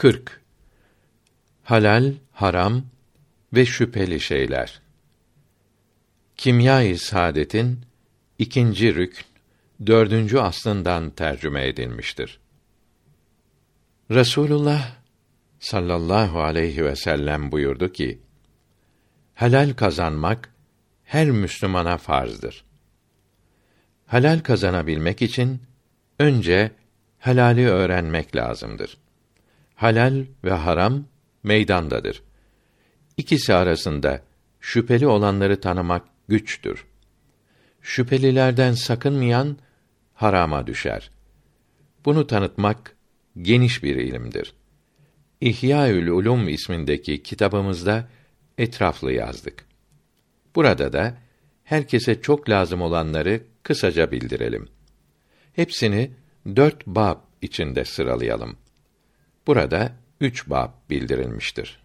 40. Halal, haram ve şüpheli şeyler. Kimya-i Saadet'in ikinci rükn, dördüncü aslından tercüme edilmiştir. Resulullah sallallahu aleyhi ve sellem buyurdu ki: Helal kazanmak her Müslümana farzdır. Helal kazanabilmek için önce helali öğrenmek lazımdır. Halal ve haram meydandadır. İkisi arasında şüpheli olanları tanımak güçtür. Şüphelilerden sakınmayan harama düşer. Bunu tanıtmak geniş bir ilimdir. İhyaül Ulum ismindeki kitabımızda etraflı yazdık. Burada da herkese çok lazım olanları kısaca bildirelim. Hepsini dört bab içinde sıralayalım. Burada üç bab bildirilmiştir.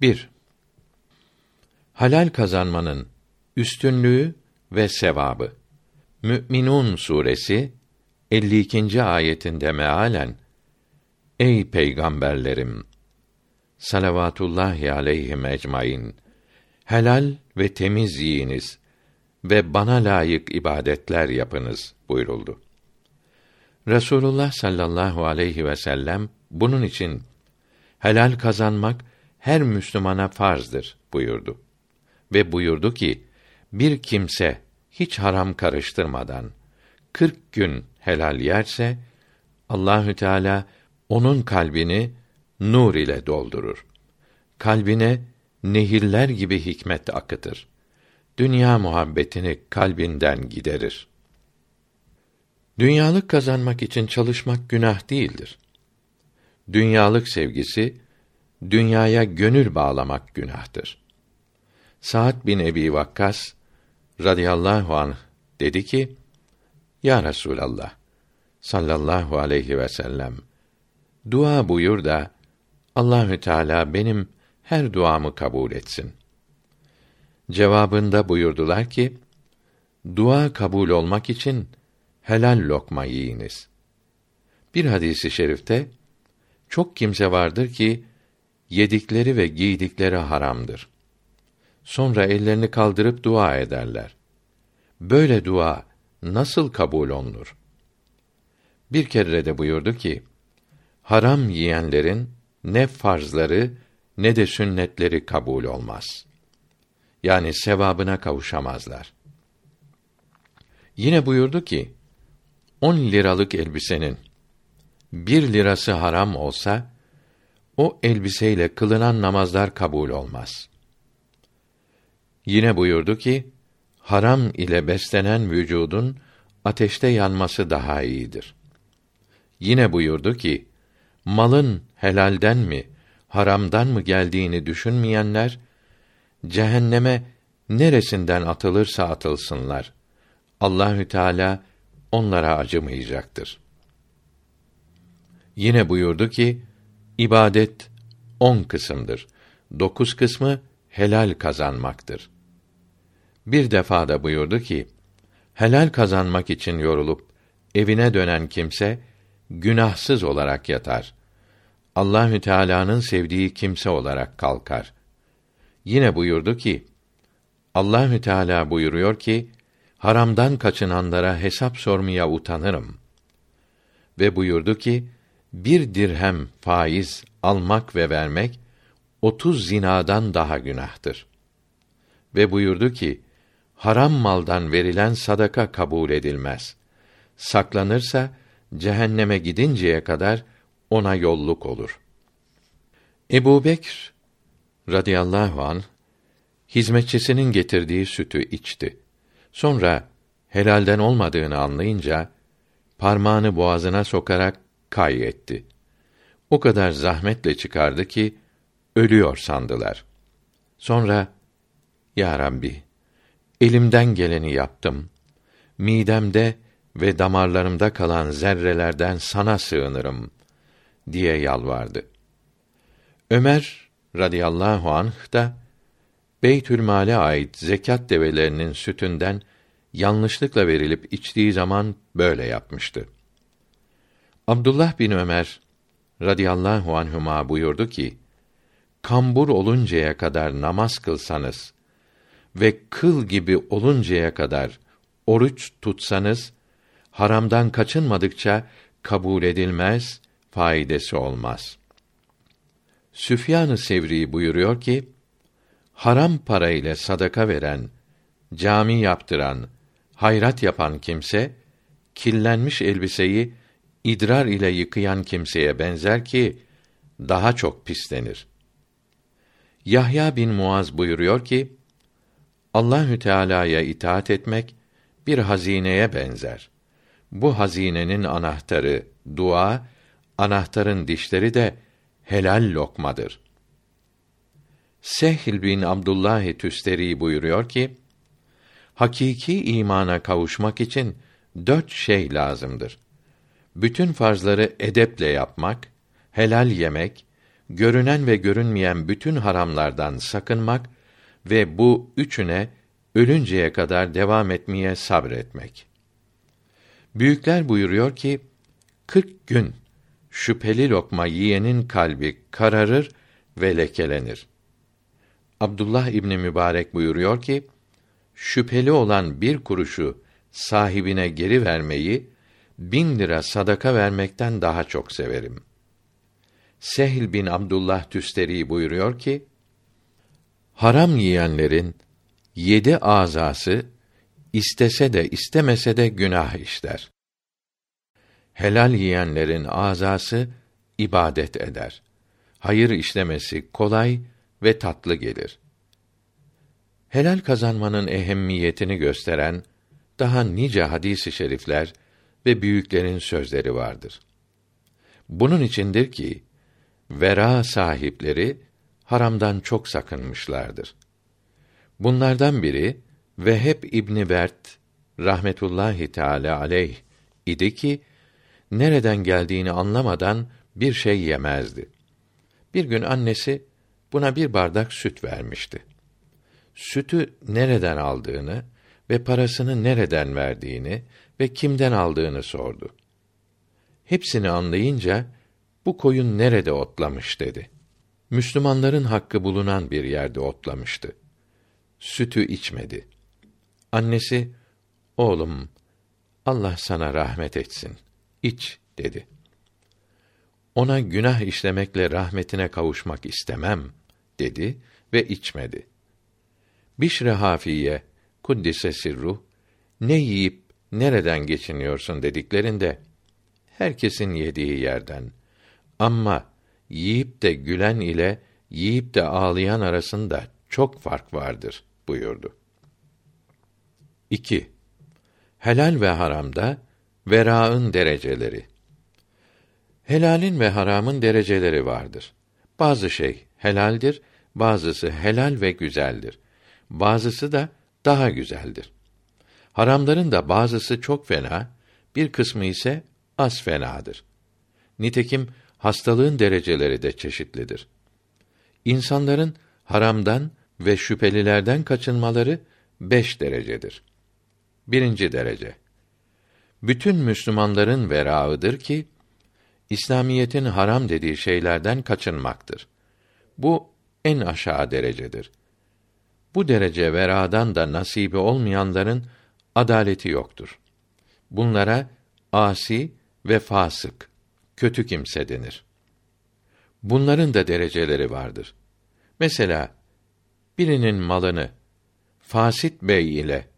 1. Halal kazanmanın üstünlüğü ve sevabı. Mü'minun suresi 52. ayetinde mealen Ey peygamberlerim salavatullahi aleyhim ecmaîn helal ve temiz yiyiniz ve bana layık ibadetler yapınız buyuruldu. Resulullah sallallahu aleyhi ve sellem bunun için helal kazanmak her Müslümana farzdır buyurdu. Ve buyurdu ki bir kimse hiç haram karıştırmadan 40 gün helal yerse Allahü Teala onun kalbini nur ile doldurur. Kalbine nehirler gibi hikmet akıtır. Dünya muhabbetini kalbinden giderir. Dünyalık kazanmak için çalışmak günah değildir. Dünyalık sevgisi dünyaya gönül bağlamak günahtır. Saat bin Ebi Vakkas radıyallahu anh dedi ki: Ya Resulallah sallallahu aleyhi ve sellem dua buyur da Allahü Teala benim her duamı kabul etsin. Cevabında buyurdular ki: Dua kabul olmak için helal lokma yiyiniz. Bir hadisi şerifte çok kimse vardır ki yedikleri ve giydikleri haramdır. Sonra ellerini kaldırıp dua ederler. Böyle dua nasıl kabul olunur? Bir kere de buyurdu ki: Haram yiyenlerin ne farzları ne de sünnetleri kabul olmaz. Yani sevabına kavuşamazlar. Yine buyurdu ki: on liralık elbisenin bir lirası haram olsa, o elbiseyle kılınan namazlar kabul olmaz. Yine buyurdu ki, haram ile beslenen vücudun ateşte yanması daha iyidir. Yine buyurdu ki, malın helalden mi, haramdan mı geldiğini düşünmeyenler, cehenneme neresinden atılırsa atılsınlar. Allahü Teala onlara acımayacaktır. Yine buyurdu ki, ibadet on kısımdır. Dokuz kısmı helal kazanmaktır. Bir defa da buyurdu ki, helal kazanmak için yorulup evine dönen kimse günahsız olarak yatar. Allahü Teala'nın sevdiği kimse olarak kalkar. Yine buyurdu ki, Allahü Teala buyuruyor ki, haramdan kaçınanlara hesap sormaya utanırım. Ve buyurdu ki, bir dirhem faiz almak ve vermek, otuz zinadan daha günahtır. Ve buyurdu ki, haram maldan verilen sadaka kabul edilmez. Saklanırsa, cehenneme gidinceye kadar ona yolluk olur. Ebu Bekr radıyallahu an hizmetçisinin getirdiği sütü içti. Sonra helalden olmadığını anlayınca parmağını boğazına sokarak kay etti. O kadar zahmetle çıkardı ki ölüyor sandılar. Sonra Ya Rabbi elimden geleni yaptım. Midemde ve damarlarımda kalan zerrelerden sana sığınırım diye yalvardı. Ömer radıyallahu anh da Beytülmale ait zekat develerinin sütünden yanlışlıkla verilip içtiği zaman böyle yapmıştı. Abdullah bin Ömer radıyallahu anhuma buyurdu ki: Kambur oluncaya kadar namaz kılsanız ve kıl gibi oluncaya kadar oruç tutsanız haramdan kaçınmadıkça kabul edilmez, faydası olmaz. Süfyan-ı Sevri buyuruyor ki, haram para ile sadaka veren, cami yaptıran, hayrat yapan kimse, kirlenmiş elbiseyi idrar ile yıkayan kimseye benzer ki, daha çok pislenir. Yahya bin Muaz buyuruyor ki, Allahü Teala'ya itaat etmek bir hazineye benzer. Bu hazinenin anahtarı dua, anahtarın dişleri de helal lokmadır. Sehl bin Abdullah Tüsteri buyuruyor ki, hakiki imana kavuşmak için dört şey lazımdır. Bütün farzları edeple yapmak, helal yemek, görünen ve görünmeyen bütün haramlardan sakınmak ve bu üçüne ölünceye kadar devam etmeye sabretmek. Büyükler buyuruyor ki, kırk gün şüpheli lokma yiyenin kalbi kararır ve lekelenir. Abdullah İbni Mübarek buyuruyor ki, şüpheli olan bir kuruşu sahibine geri vermeyi, bin lira sadaka vermekten daha çok severim. Sehl bin Abdullah Tüsteri buyuruyor ki, haram yiyenlerin yedi azası istese de istemese de günah işler. Helal yiyenlerin azası ibadet eder. Hayır işlemesi kolay ve tatlı gelir. Helal kazanmanın ehemmiyetini gösteren daha nice hadisi şerifler ve büyüklerin sözleri vardır. Bunun içindir ki vera sahipleri haramdan çok sakınmışlardır. Bunlardan biri Veheb İbni Bert rahmetullahi teala aleyh idi ki nereden geldiğini anlamadan bir şey yemezdi. Bir gün annesi buna bir bardak süt vermişti. Sütü nereden aldığını ve parasını nereden verdiğini ve kimden aldığını sordu. Hepsini anlayınca bu koyun nerede otlamış dedi. Müslümanların hakkı bulunan bir yerde otlamıştı. Sütü içmedi. Annesi, oğlum, Allah sana rahmet etsin, iç dedi. Ona günah işlemekle rahmetine kavuşmak istemem dedi ve içmedi. Bişr Hafiye kuddise sirruh ne yiyip nereden geçiniyorsun dediklerinde herkesin yediği yerden ama yiyip de gülen ile yiyip de ağlayan arasında çok fark vardır buyurdu. 2. Helal ve haramda veraın dereceleri. Helalin ve haramın dereceleri vardır. Bazı şey helaldir, bazısı helal ve güzeldir. Bazısı da daha güzeldir. Haramların da bazısı çok fena, bir kısmı ise az fenadır. Nitekim hastalığın dereceleri de çeşitlidir. İnsanların haramdan ve şüphelilerden kaçınmaları beş derecedir. Birinci derece. Bütün Müslümanların verağıdır ki, İslamiyetin haram dediği şeylerden kaçınmaktır. Bu en aşağı derecedir. Bu derece veradan da nasibi olmayanların adaleti yoktur. Bunlara asi ve fasık, kötü kimse denir. Bunların da dereceleri vardır. Mesela birinin malını fasit bey ile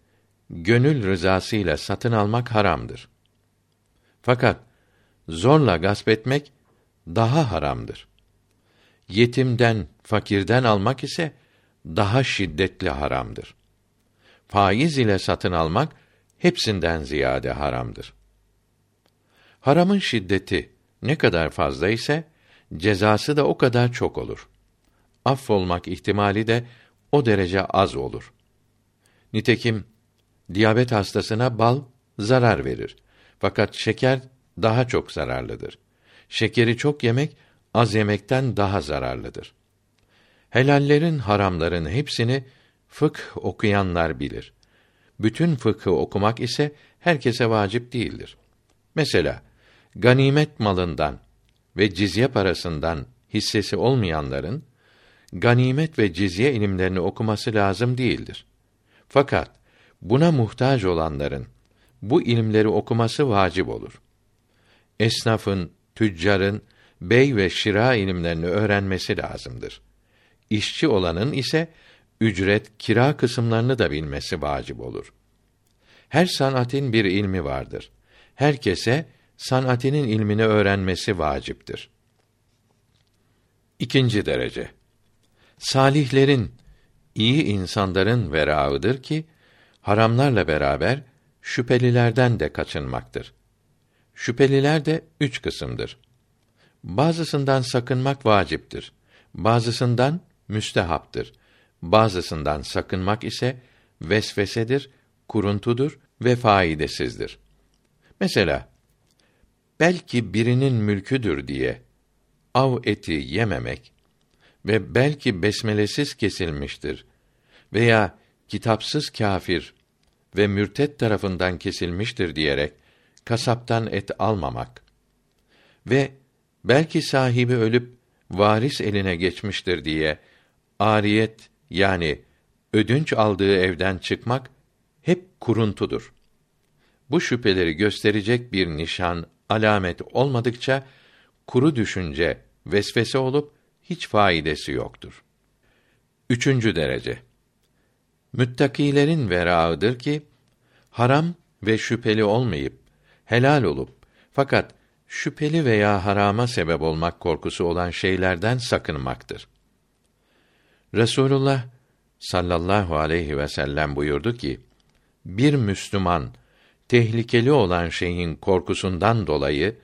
gönül rızasıyla satın almak haramdır. Fakat zorla gasp etmek daha haramdır. Yetimden, fakirden almak ise daha şiddetli haramdır. Faiz ile satın almak hepsinden ziyade haramdır. Haramın şiddeti ne kadar fazla ise cezası da o kadar çok olur. Affolmak ihtimali de o derece az olur. Nitekim diyabet hastasına bal zarar verir. Fakat şeker daha çok zararlıdır. Şekeri çok yemek az yemekten daha zararlıdır. Helallerin, haramların hepsini fıkh okuyanlar bilir. Bütün fıkhı okumak ise herkese vacip değildir. Mesela ganimet malından ve cizye parasından hissesi olmayanların ganimet ve cizye ilimlerini okuması lazım değildir. Fakat buna muhtaç olanların bu ilimleri okuması vacip olur. Esnafın, tüccarın bey ve şira ilimlerini öğrenmesi lazımdır. İşçi olanın ise ücret, kira kısımlarını da bilmesi vacip olur. Her sanatin bir ilmi vardır. Herkese sanatinin ilmini öğrenmesi vaciptir. İkinci derece. Salihlerin, iyi insanların verağıdır ki haramlarla beraber şüphelilerden de kaçınmaktır. Şüpheliler de üç kısımdır. Bazısından sakınmak vaciptir. Bazısından müstehaptır. Bazısından sakınmak ise vesvesedir, kuruntudur ve faidesizdir. Mesela belki birinin mülküdür diye av eti yememek ve belki besmelesiz kesilmiştir veya kitapsız kâfir ve mürtet tarafından kesilmiştir diyerek kasaptan et almamak ve belki sahibi ölüp varis eline geçmiştir diye ariyet yani ödünç aldığı evden çıkmak hep kuruntudur. Bu şüpheleri gösterecek bir nişan, alamet olmadıkça kuru düşünce vesvese olup hiç faidesi yoktur. Üçüncü derece. Müttakilerin verağıdır ki haram ve şüpheli olmayıp helal olup fakat şüpheli veya harama sebep olmak korkusu olan şeylerden sakınmaktır. Resulullah sallallahu aleyhi ve sellem buyurdu ki: Bir Müslüman tehlikeli olan şeyin korkusundan dolayı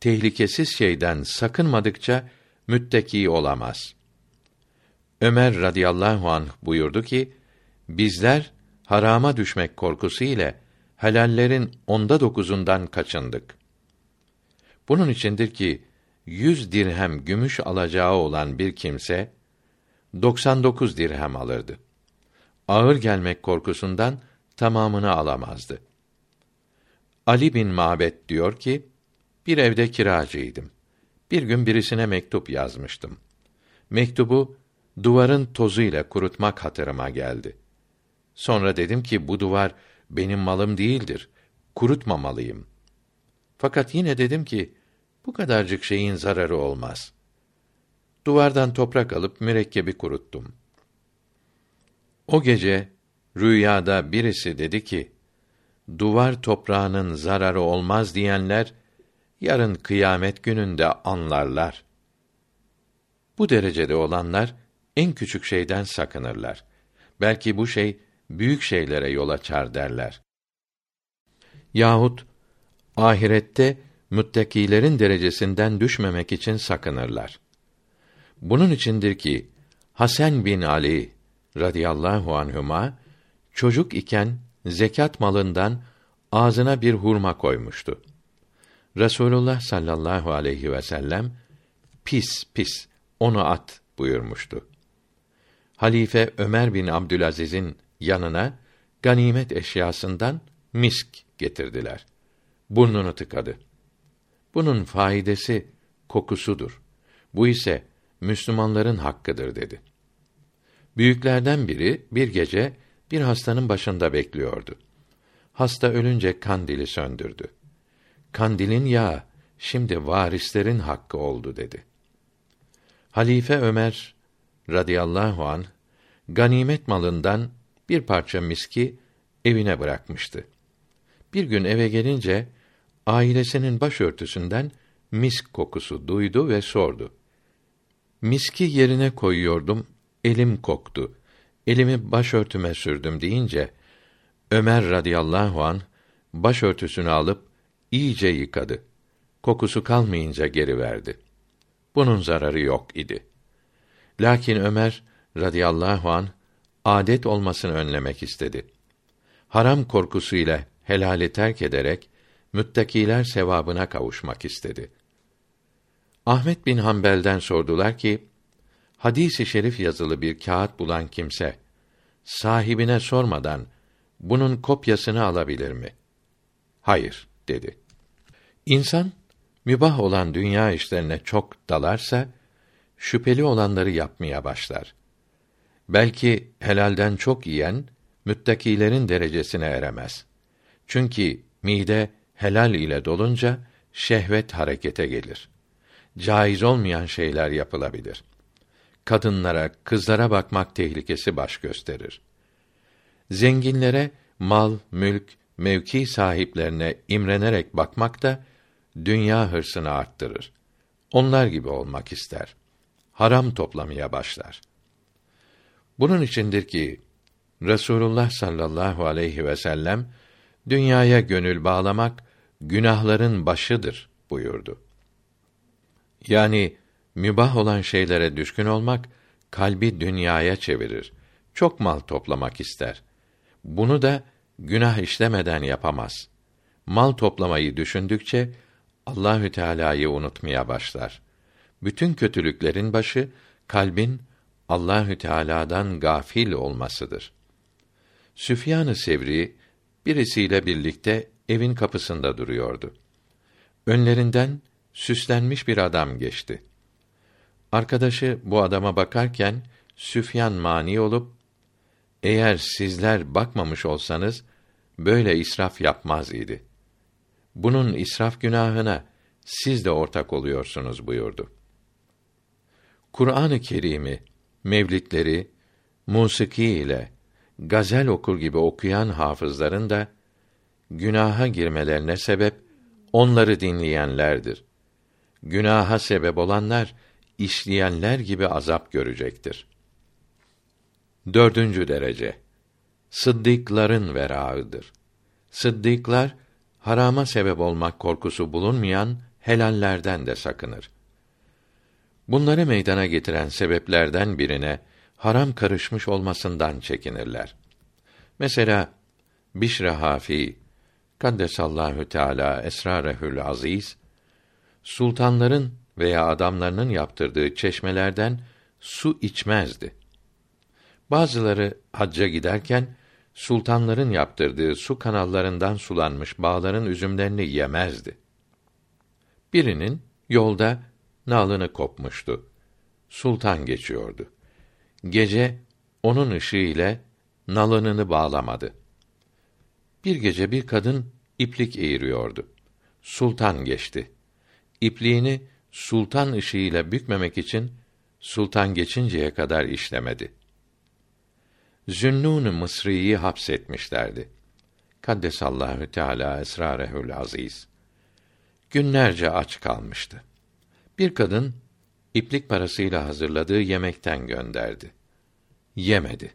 tehlikesiz şeyden sakınmadıkça mütteki olamaz. Ömer radıyallahu anh buyurdu ki, bizler harama düşmek korkusu ile helallerin onda dokuzundan kaçındık. Bunun içindir ki, yüz dirhem gümüş alacağı olan bir kimse, 99 dirhem alırdı. Ağır gelmek korkusundan tamamını alamazdı. Ali bin Mabet diyor ki, bir evde kiracıydım. Bir gün birisine mektup yazmıştım. Mektubu duvarın tozuyla kurutmak hatırıma geldi. Sonra dedim ki bu duvar benim malım değildir. Kurutmamalıyım. Fakat yine dedim ki bu kadarcık şeyin zararı olmaz. Duvardan toprak alıp mürekkebi kuruttum. O gece rüyada birisi dedi ki: Duvar toprağının zararı olmaz diyenler yarın kıyamet gününde anlarlar. Bu derecede olanlar en küçük şeyden sakınırlar. Belki bu şey büyük şeylere yol açar derler. Yahut ahirette müttakilerin derecesinden düşmemek için sakınırlar. Bunun içindir ki Hasan bin Ali radıyallahu anhuma çocuk iken zekat malından ağzına bir hurma koymuştu. Resulullah sallallahu aleyhi ve sellem pis pis onu at buyurmuştu. Halife Ömer bin Abdülaziz'in yanına ganimet eşyasından misk getirdiler. Burnunu tıkadı. Bunun faidesi kokusudur. Bu ise Müslümanların hakkıdır dedi. Büyüklerden biri bir gece bir hastanın başında bekliyordu. Hasta ölünce kandili söndürdü. Kandilin yağı şimdi varislerin hakkı oldu dedi. Halife Ömer radıyallahu an ganimet malından bir parça miski evine bırakmıştı. Bir gün eve gelince ailesinin başörtüsünden misk kokusu duydu ve sordu. Miski yerine koyuyordum, elim koktu. Elimi başörtüme sürdüm deyince Ömer radıyallahu an başörtüsünü alıp iyice yıkadı. Kokusu kalmayınca geri verdi. Bunun zararı yok idi. Lakin Ömer radıyallahu an adet olmasını önlemek istedi. Haram korkusu ile helali terk ederek müttakiler sevabına kavuşmak istedi. Ahmet bin Hanbel'den sordular ki, hadisi şerif yazılı bir kağıt bulan kimse sahibine sormadan bunun kopyasını alabilir mi? Hayır dedi. İnsan Mübah olan dünya işlerine çok dalarsa şüpheli olanları yapmaya başlar. Belki helalden çok yiyen müttakilerin derecesine eremez. Çünkü mide helal ile dolunca şehvet harekete gelir. Caiz olmayan şeyler yapılabilir. Kadınlara, kızlara bakmak tehlikesi baş gösterir. Zenginlere mal, mülk, mevki sahiplerine imrenerek bakmak da dünya hırsını arttırır. Onlar gibi olmak ister. Haram toplamaya başlar. Bunun içindir ki Resulullah sallallahu aleyhi ve sellem dünyaya gönül bağlamak günahların başıdır buyurdu. Yani mübah olan şeylere düşkün olmak kalbi dünyaya çevirir. Çok mal toplamak ister. Bunu da günah işlemeden yapamaz. Mal toplamayı düşündükçe Allahü Teala'yı unutmaya başlar. Bütün kötülüklerin başı kalbin Allahü Teala'dan gafil olmasıdır. Süfyan-ı Sevri birisiyle birlikte evin kapısında duruyordu. Önlerinden süslenmiş bir adam geçti. Arkadaşı bu adama bakarken Süfyan mani olup eğer sizler bakmamış olsanız böyle israf yapmaz idi. Bunun israf günahına siz de ortak oluyorsunuz buyurdu. Kur'an-ı Kerim'i, mevlitleri, musiki ile gazel okur gibi okuyan hafızların da günaha girmelerine sebep onları dinleyenlerdir. Günaha sebep olanlar işleyenler gibi azap görecektir. Dördüncü derece Sıddıkların verağıdır. Sıddıklar harama sebep olmak korkusu bulunmayan helallerden de sakınır. Bunları meydana getiren sebeplerden birine haram karışmış olmasından çekinirler. Mesela Bişr Hafi Kaddesallahu Teala esrarehül aziz sultanların veya adamlarının yaptırdığı çeşmelerden su içmezdi. Bazıları hacca giderken sultanların yaptırdığı su kanallarından sulanmış bağların üzümlerini yemezdi. Birinin yolda nalını kopmuştu. Sultan geçiyordu. Gece onun ışığı ile nalınını bağlamadı. Bir gece bir kadın iplik eğiriyordu. Sultan geçti. İpliğini sultan ışığıyla bükmemek için sultan geçinceye kadar işlemedi. Zünnûn-u Mısri'yi hapsetmişlerdi. Kaddesallahu Teala esrarehül aziz. Günlerce aç kalmıştı. Bir kadın iplik parasıyla hazırladığı yemekten gönderdi. Yemedi.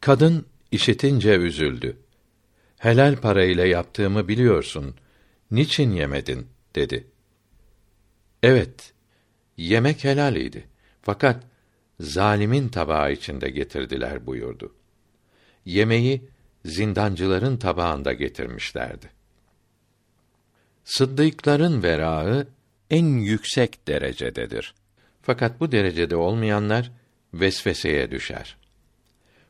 Kadın işitince üzüldü. Helal parayla yaptığımı biliyorsun. Niçin yemedin? dedi. Evet, yemek helal idi. Fakat zalimin tabağı içinde getirdiler buyurdu. Yemeği zindancıların tabağında getirmişlerdi. Sıddıkların verağı en yüksek derecededir. Fakat bu derecede olmayanlar vesveseye düşer.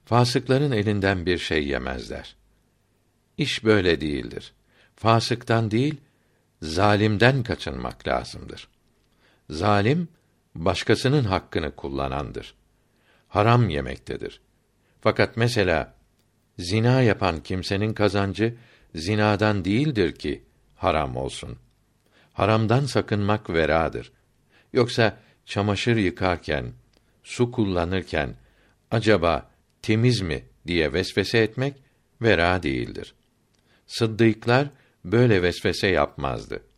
Fasıkların elinden bir şey yemezler. İş böyle değildir. Fasıktan değil, zalimden kaçınmak lazımdır. Zalim başkasının hakkını kullanandır. Haram yemektedir. Fakat mesela zina yapan kimsenin kazancı zinadan değildir ki haram olsun. Haramdan sakınmak veradır. Yoksa çamaşır yıkarken, su kullanırken acaba temiz mi diye vesvese etmek vera değildir. Sıddıklar böyle vesvese yapmazdı.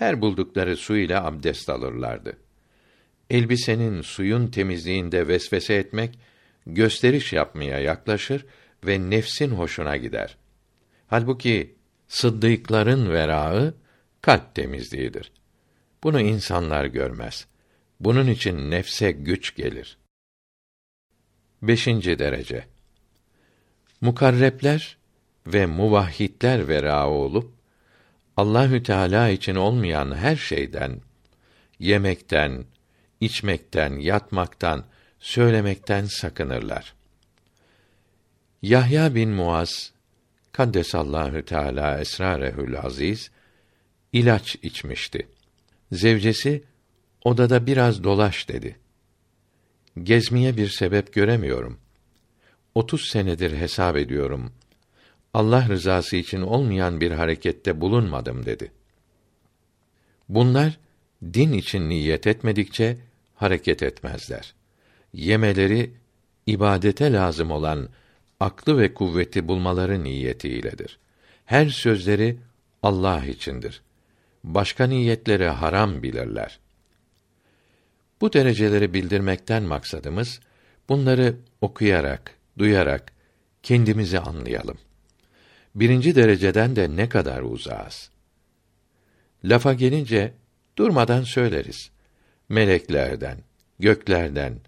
Her buldukları su ile abdest alırlardı. Elbisenin suyun temizliğinde vesvese etmek gösteriş yapmaya yaklaşır ve nefsin hoşuna gider. Halbuki sıddıkların verağı kalp temizliğidir. Bunu insanlar görmez. Bunun için nefse güç gelir. Beşinci derece Mukarrepler ve muvahhidler vera olup Allahü Teala için olmayan her şeyden yemekten, içmekten, yatmaktan, söylemekten sakınırlar. Yahya bin Muaz Kaddesallahu Teala esrarehül aziz ilaç içmişti. Zevcesi odada biraz dolaş dedi. Gezmeye bir sebep göremiyorum. Otuz senedir hesap ediyorum. Allah rızası için olmayan bir harekette bulunmadım dedi. Bunlar din için niyet etmedikçe hareket etmezler. Yemeleri ibadete lazım olan aklı ve kuvveti bulmaları niyetiyledir. Her sözleri Allah içindir. Başka niyetleri haram bilirler. Bu dereceleri bildirmekten maksadımız bunları okuyarak, duyarak kendimizi anlayalım. Birinci dereceden de ne kadar uzağız. Lafa gelince durmadan söyleriz. Meleklerden, göklerden,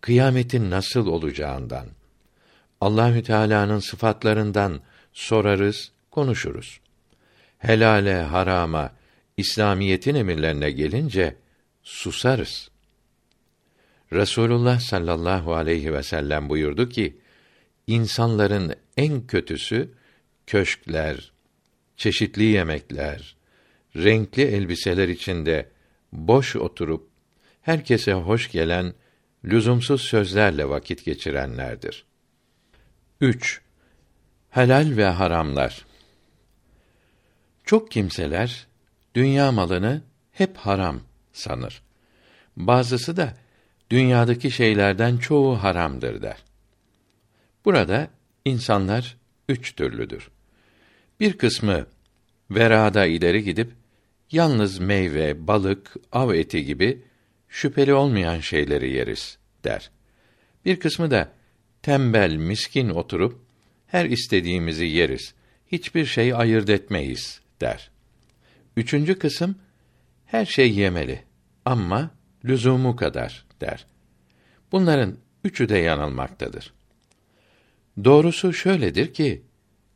kıyametin nasıl olacağından, Allahü Teala'nın sıfatlarından sorarız, konuşuruz. Helale, harama, İslamiyetin emirlerine gelince susarız. Resulullah sallallahu aleyhi ve sellem buyurdu ki: insanların en kötüsü köşkler, çeşitli yemekler, renkli elbiseler içinde boş oturup herkese hoş gelen lüzumsuz sözlerle vakit geçirenlerdir. 3. Helal ve haramlar. Çok kimseler dünya malını hep haram sanır. Bazısı da dünyadaki şeylerden çoğu haramdır der. Burada insanlar üç türlüdür. Bir kısmı verada ileri gidip yalnız meyve, balık, av eti gibi şüpheli olmayan şeyleri yeriz der. Bir kısmı da tembel, miskin oturup her istediğimizi yeriz. Hiçbir şey ayırt etmeyiz der. Üçüncü kısım her şey yemeli ama lüzumu kadar der. Bunların üçü de yanılmaktadır. Doğrusu şöyledir ki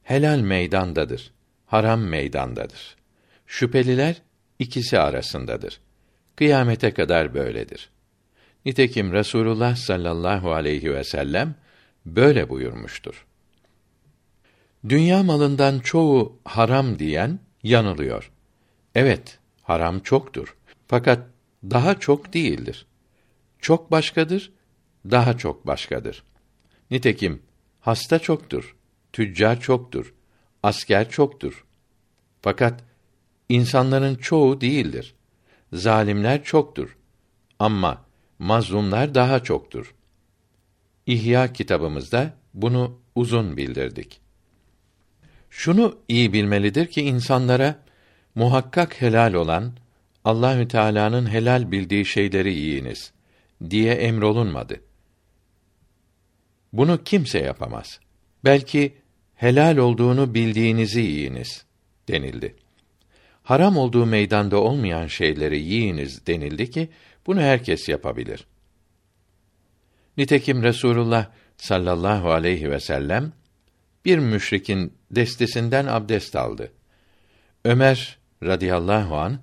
helal meydandadır, haram meydandadır. Şüpheliler ikisi arasındadır. Kıyamete kadar böyledir. Nitekim Resulullah sallallahu aleyhi ve sellem böyle buyurmuştur. Dünya malından çoğu haram diyen yanılıyor. Evet, haram çoktur. Fakat daha çok değildir. Çok başkadır, daha çok başkadır. Nitekim hasta çoktur, tüccar çoktur, asker çoktur. Fakat insanların çoğu değildir. Zalimler çoktur. Ama mazlumlar daha çoktur. İhya kitabımızda bunu uzun bildirdik. Şunu iyi bilmelidir ki insanlara muhakkak helal olan Allahü Teala'nın helal bildiği şeyleri yiyiniz diye emrolunmadı. Bunu kimse yapamaz. Belki helal olduğunu bildiğinizi yiyiniz denildi. Haram olduğu meydanda olmayan şeyleri yiyiniz denildi ki bunu herkes yapabilir. Nitekim Resulullah sallallahu aleyhi ve sellem bir müşrikin destesinden abdest aldı. Ömer radıyallahu an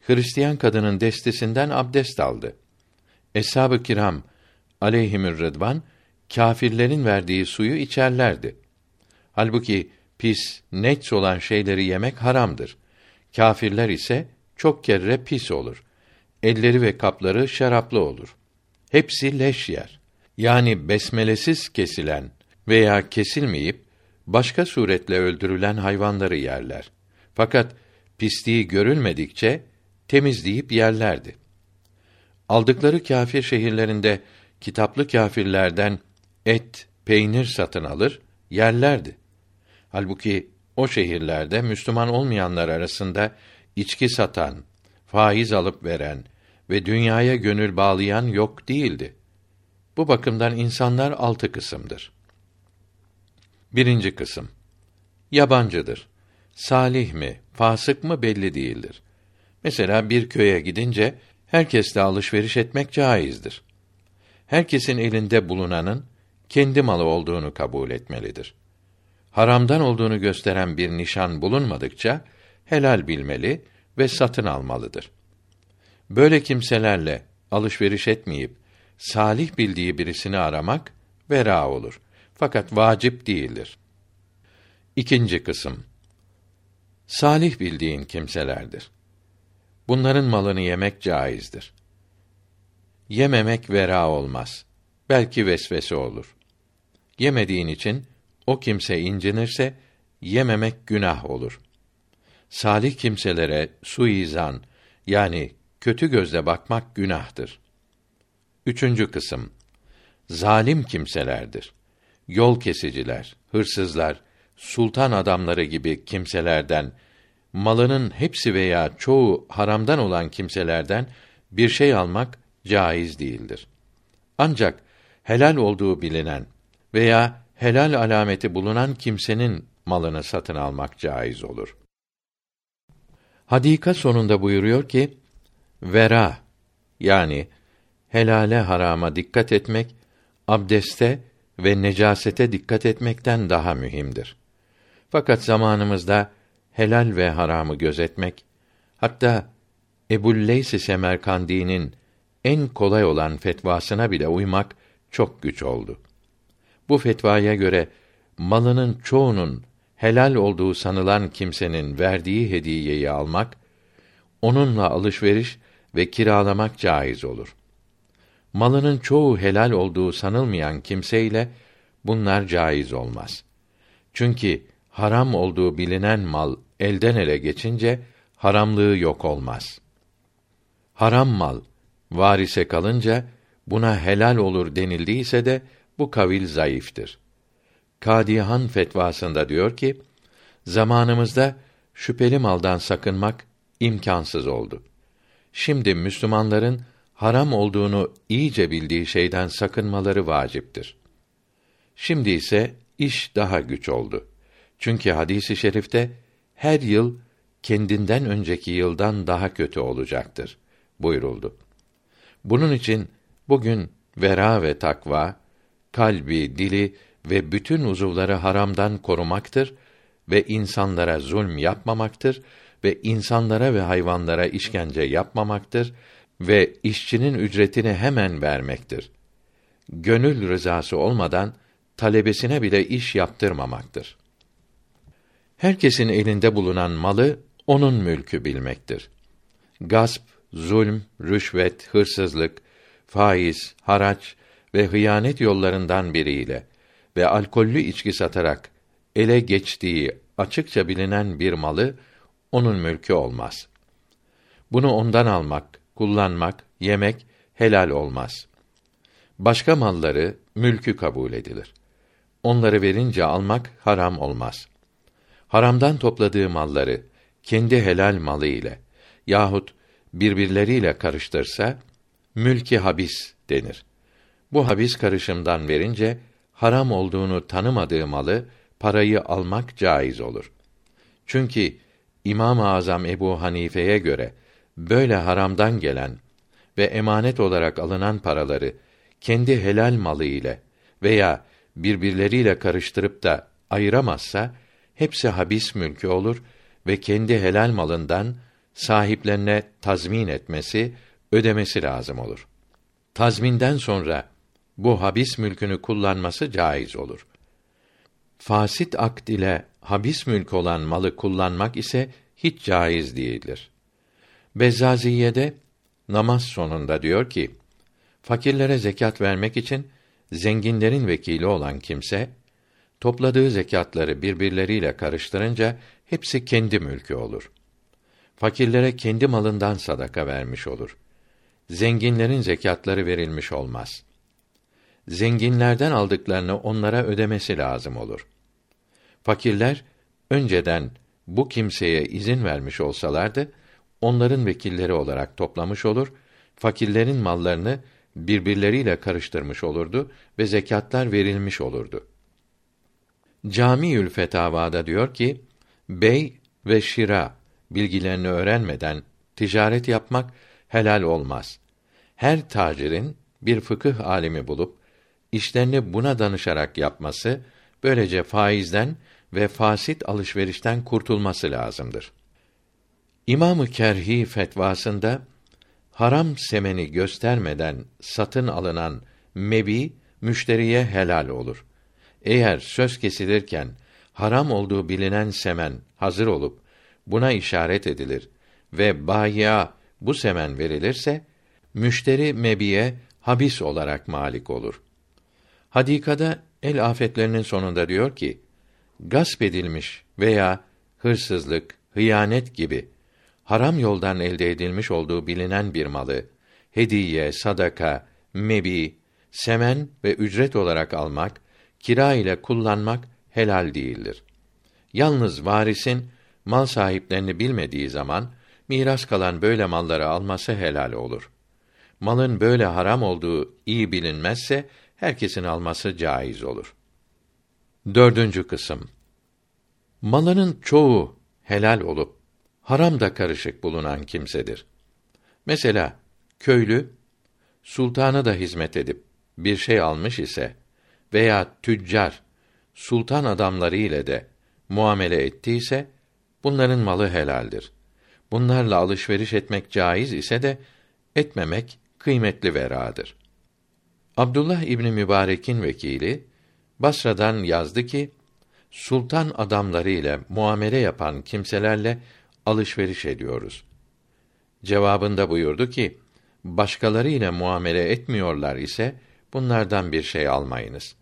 Hristiyan kadının destesinden abdest aldı. Eshab-ı kiram aleyhimür rıdvan kâfirlerin verdiği suyu içerlerdi. Halbuki pis, neç olan şeyleri yemek haramdır. Kâfirler ise çok kere pis olur. Elleri ve kapları şaraplı olur. Hepsi leş yer. Yani besmelesiz kesilen veya kesilmeyip başka suretle öldürülen hayvanları yerler. Fakat pisliği görülmedikçe temizleyip yerlerdi. Aldıkları kâfir şehirlerinde kitaplı kâfirlerden et, peynir satın alır, yerlerdi. Halbuki o şehirlerde Müslüman olmayanlar arasında içki satan, faiz alıp veren ve dünyaya gönül bağlayan yok değildi. Bu bakımdan insanlar altı kısımdır. Birinci kısım. Yabancıdır. Salih mi, fasık mı belli değildir. Mesela bir köye gidince herkesle alışveriş etmek caizdir. Herkesin elinde bulunanın kendi malı olduğunu kabul etmelidir. Haramdan olduğunu gösteren bir nişan bulunmadıkça helal bilmeli ve satın almalıdır. Böyle kimselerle alışveriş etmeyip salih bildiği birisini aramak vera olur. Fakat vacip değildir. İkinci kısım Salih bildiğin kimselerdir. Bunların malını yemek caizdir. Yememek vera olmaz. Belki vesvese olur. Yemediğin için o kimse incinirse yememek günah olur. Salih kimselere suizan yani kötü gözle bakmak günahtır. Üçüncü kısım zalim kimselerdir. Yol kesiciler, hırsızlar, sultan adamları gibi kimselerden malının hepsi veya çoğu haramdan olan kimselerden bir şey almak caiz değildir. Ancak helal olduğu bilinen veya helal alameti bulunan kimsenin malını satın almak caiz olur. Hadika sonunda buyuruyor ki, vera yani helale harama dikkat etmek, abdeste ve necasete dikkat etmekten daha mühimdir. Fakat zamanımızda helal ve haramı gözetmek, hatta Ebu'l-Leys Semerkandi'nin en kolay olan fetvasına bile uymak çok güç oldu. Bu fetvaya göre malının çoğunun helal olduğu sanılan kimsenin verdiği hediyeyi almak, onunla alışveriş ve kiralamak caiz olur. Malının çoğu helal olduğu sanılmayan kimseyle bunlar caiz olmaz. Çünkü haram olduğu bilinen mal elden ele geçince haramlığı yok olmaz. Haram mal varise kalınca buna helal olur denildiyse de bu kavil zayıftır. Kadihan fetvasında diyor ki, zamanımızda şüpheli maldan sakınmak imkansız oldu. Şimdi Müslümanların haram olduğunu iyice bildiği şeyden sakınmaları vaciptir. Şimdi ise iş daha güç oldu. Çünkü hadisi i şerifte her yıl kendinden önceki yıldan daha kötü olacaktır buyuruldu. Bunun için bugün vera ve takva kalbi, dili ve bütün uzuvları haramdan korumaktır ve insanlara zulm yapmamaktır ve insanlara ve hayvanlara işkence yapmamaktır ve işçinin ücretini hemen vermektir. Gönül rızası olmadan talebesine bile iş yaptırmamaktır. Herkesin elinde bulunan malı onun mülkü bilmektir. Gasp, zulm, rüşvet, hırsızlık, faiz, haraç ve hıyanet yollarından biriyle ve alkollü içki satarak ele geçtiği açıkça bilinen bir malı onun mülkü olmaz. Bunu ondan almak, kullanmak, yemek helal olmaz. Başka malları mülkü kabul edilir. Onları verince almak haram olmaz. Haramdan topladığı malları kendi helal malı ile yahut birbirleriyle karıştırsa mülki habis denir. Bu habis karışımdan verince haram olduğunu tanımadığı malı parayı almak caiz olur. Çünkü İmam-ı Azam Ebu Hanife'ye göre böyle haramdan gelen ve emanet olarak alınan paraları kendi helal malı ile veya birbirleriyle karıştırıp da ayıramazsa hepsi habis mülkü olur ve kendi helal malından sahiplerine tazmin etmesi, ödemesi lazım olur. Tazminden sonra bu habis mülkünü kullanması caiz olur. Fasit akt ile habis mülk olan malı kullanmak ise hiç caiz değildir. Bezzaziye'de namaz sonunda diyor ki: Fakirlere zekat vermek için zenginlerin vekili olan kimse topladığı zekatları birbirleriyle karıştırınca hepsi kendi mülkü olur. Fakirlere kendi malından sadaka vermiş olur. Zenginlerin zekatları verilmiş olmaz. Zenginlerden aldıklarını onlara ödemesi lazım olur. Fakirler önceden bu kimseye izin vermiş olsalardı onların vekilleri olarak toplamış olur, fakirlerin mallarını birbirleriyle karıştırmış olurdu ve zekatlar verilmiş olurdu. Camiül Fetavada diyor ki, bey ve şira bilgilerini öğrenmeden ticaret yapmak helal olmaz. Her tacirin bir fıkıh alimi bulup işlerini buna danışarak yapması böylece faizden ve fasit alışverişten kurtulması lazımdır. İmamı Kerhi fetvasında haram semeni göstermeden satın alınan mebi müşteriye helal olur. Eğer söz kesilirken haram olduğu bilinen semen hazır olup buna işaret edilir ve bayya bu semen verilirse müşteri mebiye habis olarak malik olur. Hadikada el afetlerinin sonunda diyor ki gasp edilmiş veya hırsızlık, hıyanet gibi haram yoldan elde edilmiş olduğu bilinen bir malı hediye, sadaka, mebi, semen ve ücret olarak almak, kira ile kullanmak helal değildir. Yalnız varisin mal sahiplerini bilmediği zaman miras kalan böyle malları alması helal olur. Malın böyle haram olduğu iyi bilinmezse herkesin alması caiz olur. Dördüncü kısım. Malının çoğu helal olup haram da karışık bulunan kimsedir. Mesela köylü sultana da hizmet edip bir şey almış ise veya tüccar sultan adamları ile de muamele ettiyse bunların malı helaldir. Bunlarla alışveriş etmek caiz ise de etmemek kıymetli veradır. Abdullah İbni Mübarek'in vekili Basra'dan yazdı ki sultan adamları ile muamele yapan kimselerle alışveriş ediyoruz. Cevabında buyurdu ki başkaları ile muamele etmiyorlar ise bunlardan bir şey almayınız.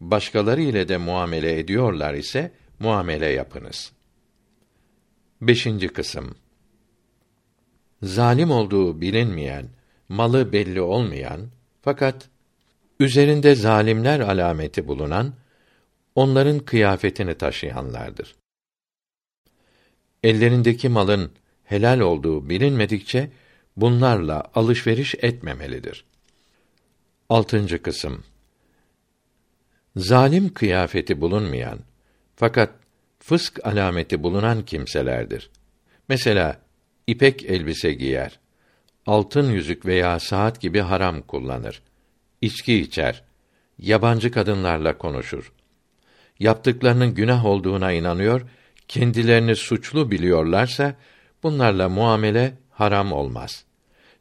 Başkaları ile de muamele ediyorlar ise muamele yapınız. Beşinci kısım Zalim olduğu bilinmeyen, malı belli olmayan, fakat üzerinde zalimler alameti bulunan, onların kıyafetini taşıyanlardır. Ellerindeki malın helal olduğu bilinmedikçe, bunlarla alışveriş etmemelidir. Altıncı kısım Zalim kıyafeti bulunmayan, fakat fısk alameti bulunan kimselerdir. Mesela ipek elbise giyer, altın yüzük veya saat gibi haram kullanır, içki içer, yabancı kadınlarla konuşur. Yaptıklarının günah olduğuna inanıyor, kendilerini suçlu biliyorlarsa bunlarla muamele haram olmaz.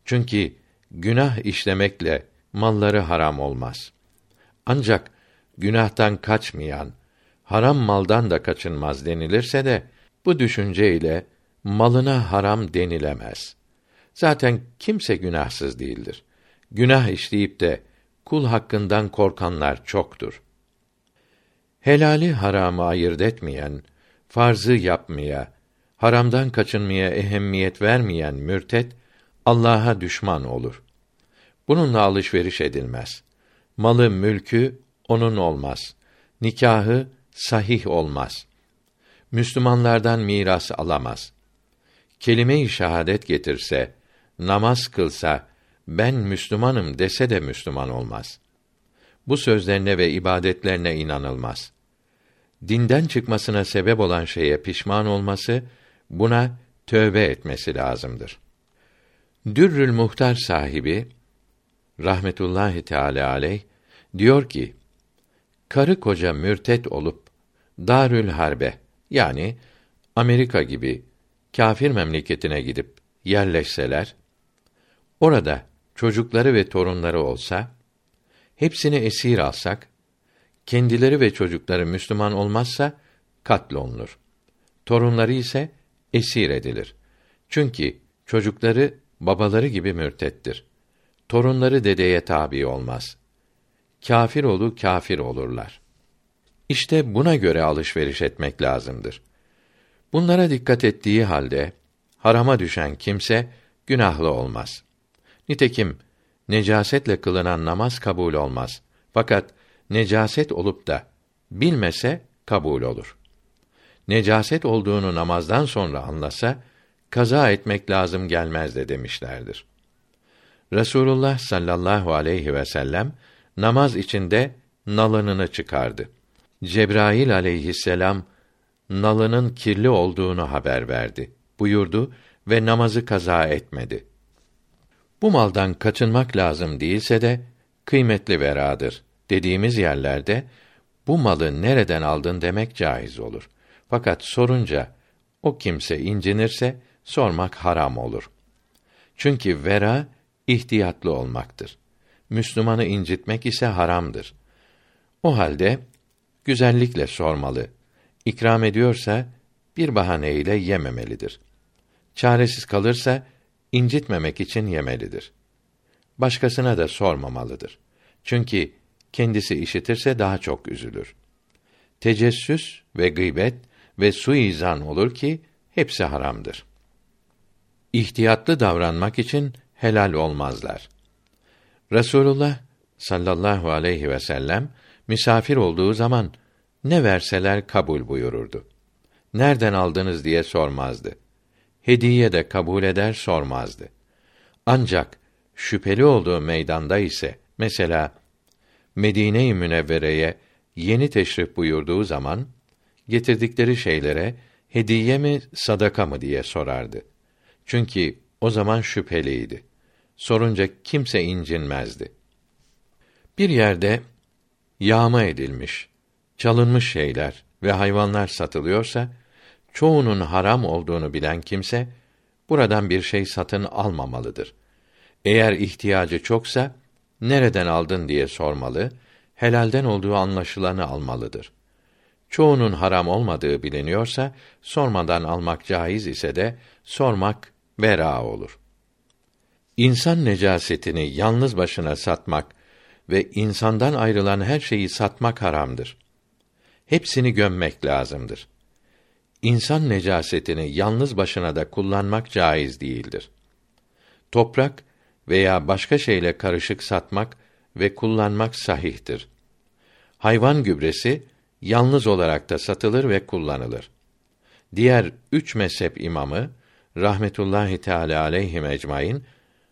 Çünkü günah işlemekle malları haram olmaz. Ancak günahtan kaçmayan, haram maldan da kaçınmaz denilirse de bu düşünce ile malına haram denilemez. Zaten kimse günahsız değildir. Günah işleyip de kul hakkından korkanlar çoktur. Helali haramı ayırt etmeyen, farzı yapmaya, haramdan kaçınmaya ehemmiyet vermeyen mürtet Allah'a düşman olur. Bununla alışveriş edilmez. Malı, mülkü onun olmaz. Nikahı sahih olmaz. Müslümanlardan miras alamaz. Kelime-i şehadet getirse, namaz kılsa, ben Müslümanım dese de Müslüman olmaz. Bu sözlerine ve ibadetlerine inanılmaz. Dinden çıkmasına sebep olan şeye pişman olması, buna tövbe etmesi lazımdır. Dürrül Muhtar sahibi rahmetullahi teala aleyh diyor ki: Karı koca mürtet olup Darül Harbe yani Amerika gibi kâfir memleketine gidip yerleşseler, orada çocukları ve torunları olsa, hepsini esir alsak, kendileri ve çocukları Müslüman olmazsa katlolunur. Torunları ise esir edilir. Çünkü çocukları babaları gibi mürtettir. Torunları dedeye tabi olmaz. Kafir olu kafir olurlar. İşte buna göre alışveriş etmek lazımdır. Bunlara dikkat ettiği halde harama düşen kimse günahlı olmaz. Nitekim necasetle kılınan namaz kabul olmaz. Fakat necaset olup da bilmese kabul olur. Necaset olduğunu namazdan sonra anlasa kaza etmek lazım gelmez de demişlerdir. Resulullah sallallahu aleyhi ve sellem namaz içinde nalınını çıkardı. Cebrail aleyhisselam nalının kirli olduğunu haber verdi. Buyurdu ve namazı kaza etmedi. Bu maldan kaçınmak lazım değilse de kıymetli veradır dediğimiz yerlerde bu malı nereden aldın demek caiz olur. Fakat sorunca o kimse incinirse sormak haram olur. Çünkü vera ihtiyatlı olmaktır. Müslümanı incitmek ise haramdır. O halde güzellikle sormalı. İkram ediyorsa bir bahaneyle yememelidir. Çaresiz kalırsa incitmemek için yemelidir. Başkasına da sormamalıdır. Çünkü kendisi işitirse daha çok üzülür. Tecessüs ve gıybet ve suizan olur ki hepsi haramdır. İhtiyatlı davranmak için helal olmazlar. Resulullah sallallahu aleyhi ve sellem misafir olduğu zaman ne verseler kabul buyururdu. Nereden aldınız diye sormazdı. Hediye de kabul eder sormazdı. Ancak şüpheli olduğu meydanda ise mesela Medine-i Münevvere'ye yeni teşrif buyurduğu zaman getirdikleri şeylere hediye mi sadaka mı diye sorardı. Çünkü o zaman şüpheliydi. Sorunca kimse incinmezdi. Bir yerde yağma edilmiş, çalınmış şeyler ve hayvanlar satılıyorsa, çoğunun haram olduğunu bilen kimse, buradan bir şey satın almamalıdır. Eğer ihtiyacı çoksa, nereden aldın diye sormalı, helalden olduğu anlaşılanı almalıdır. Çoğunun haram olmadığı biliniyorsa, sormadan almak caiz ise de, sormak vera olur. İnsan necasetini yalnız başına satmak ve insandan ayrılan her şeyi satmak haramdır. Hepsini gömmek lazımdır. İnsan necasetini yalnız başına da kullanmak caiz değildir. Toprak veya başka şeyle karışık satmak ve kullanmak sahihtir. Hayvan gübresi yalnız olarak da satılır ve kullanılır. Diğer üç mezhep imamı rahmetullahi teala aleyhi ecmaîn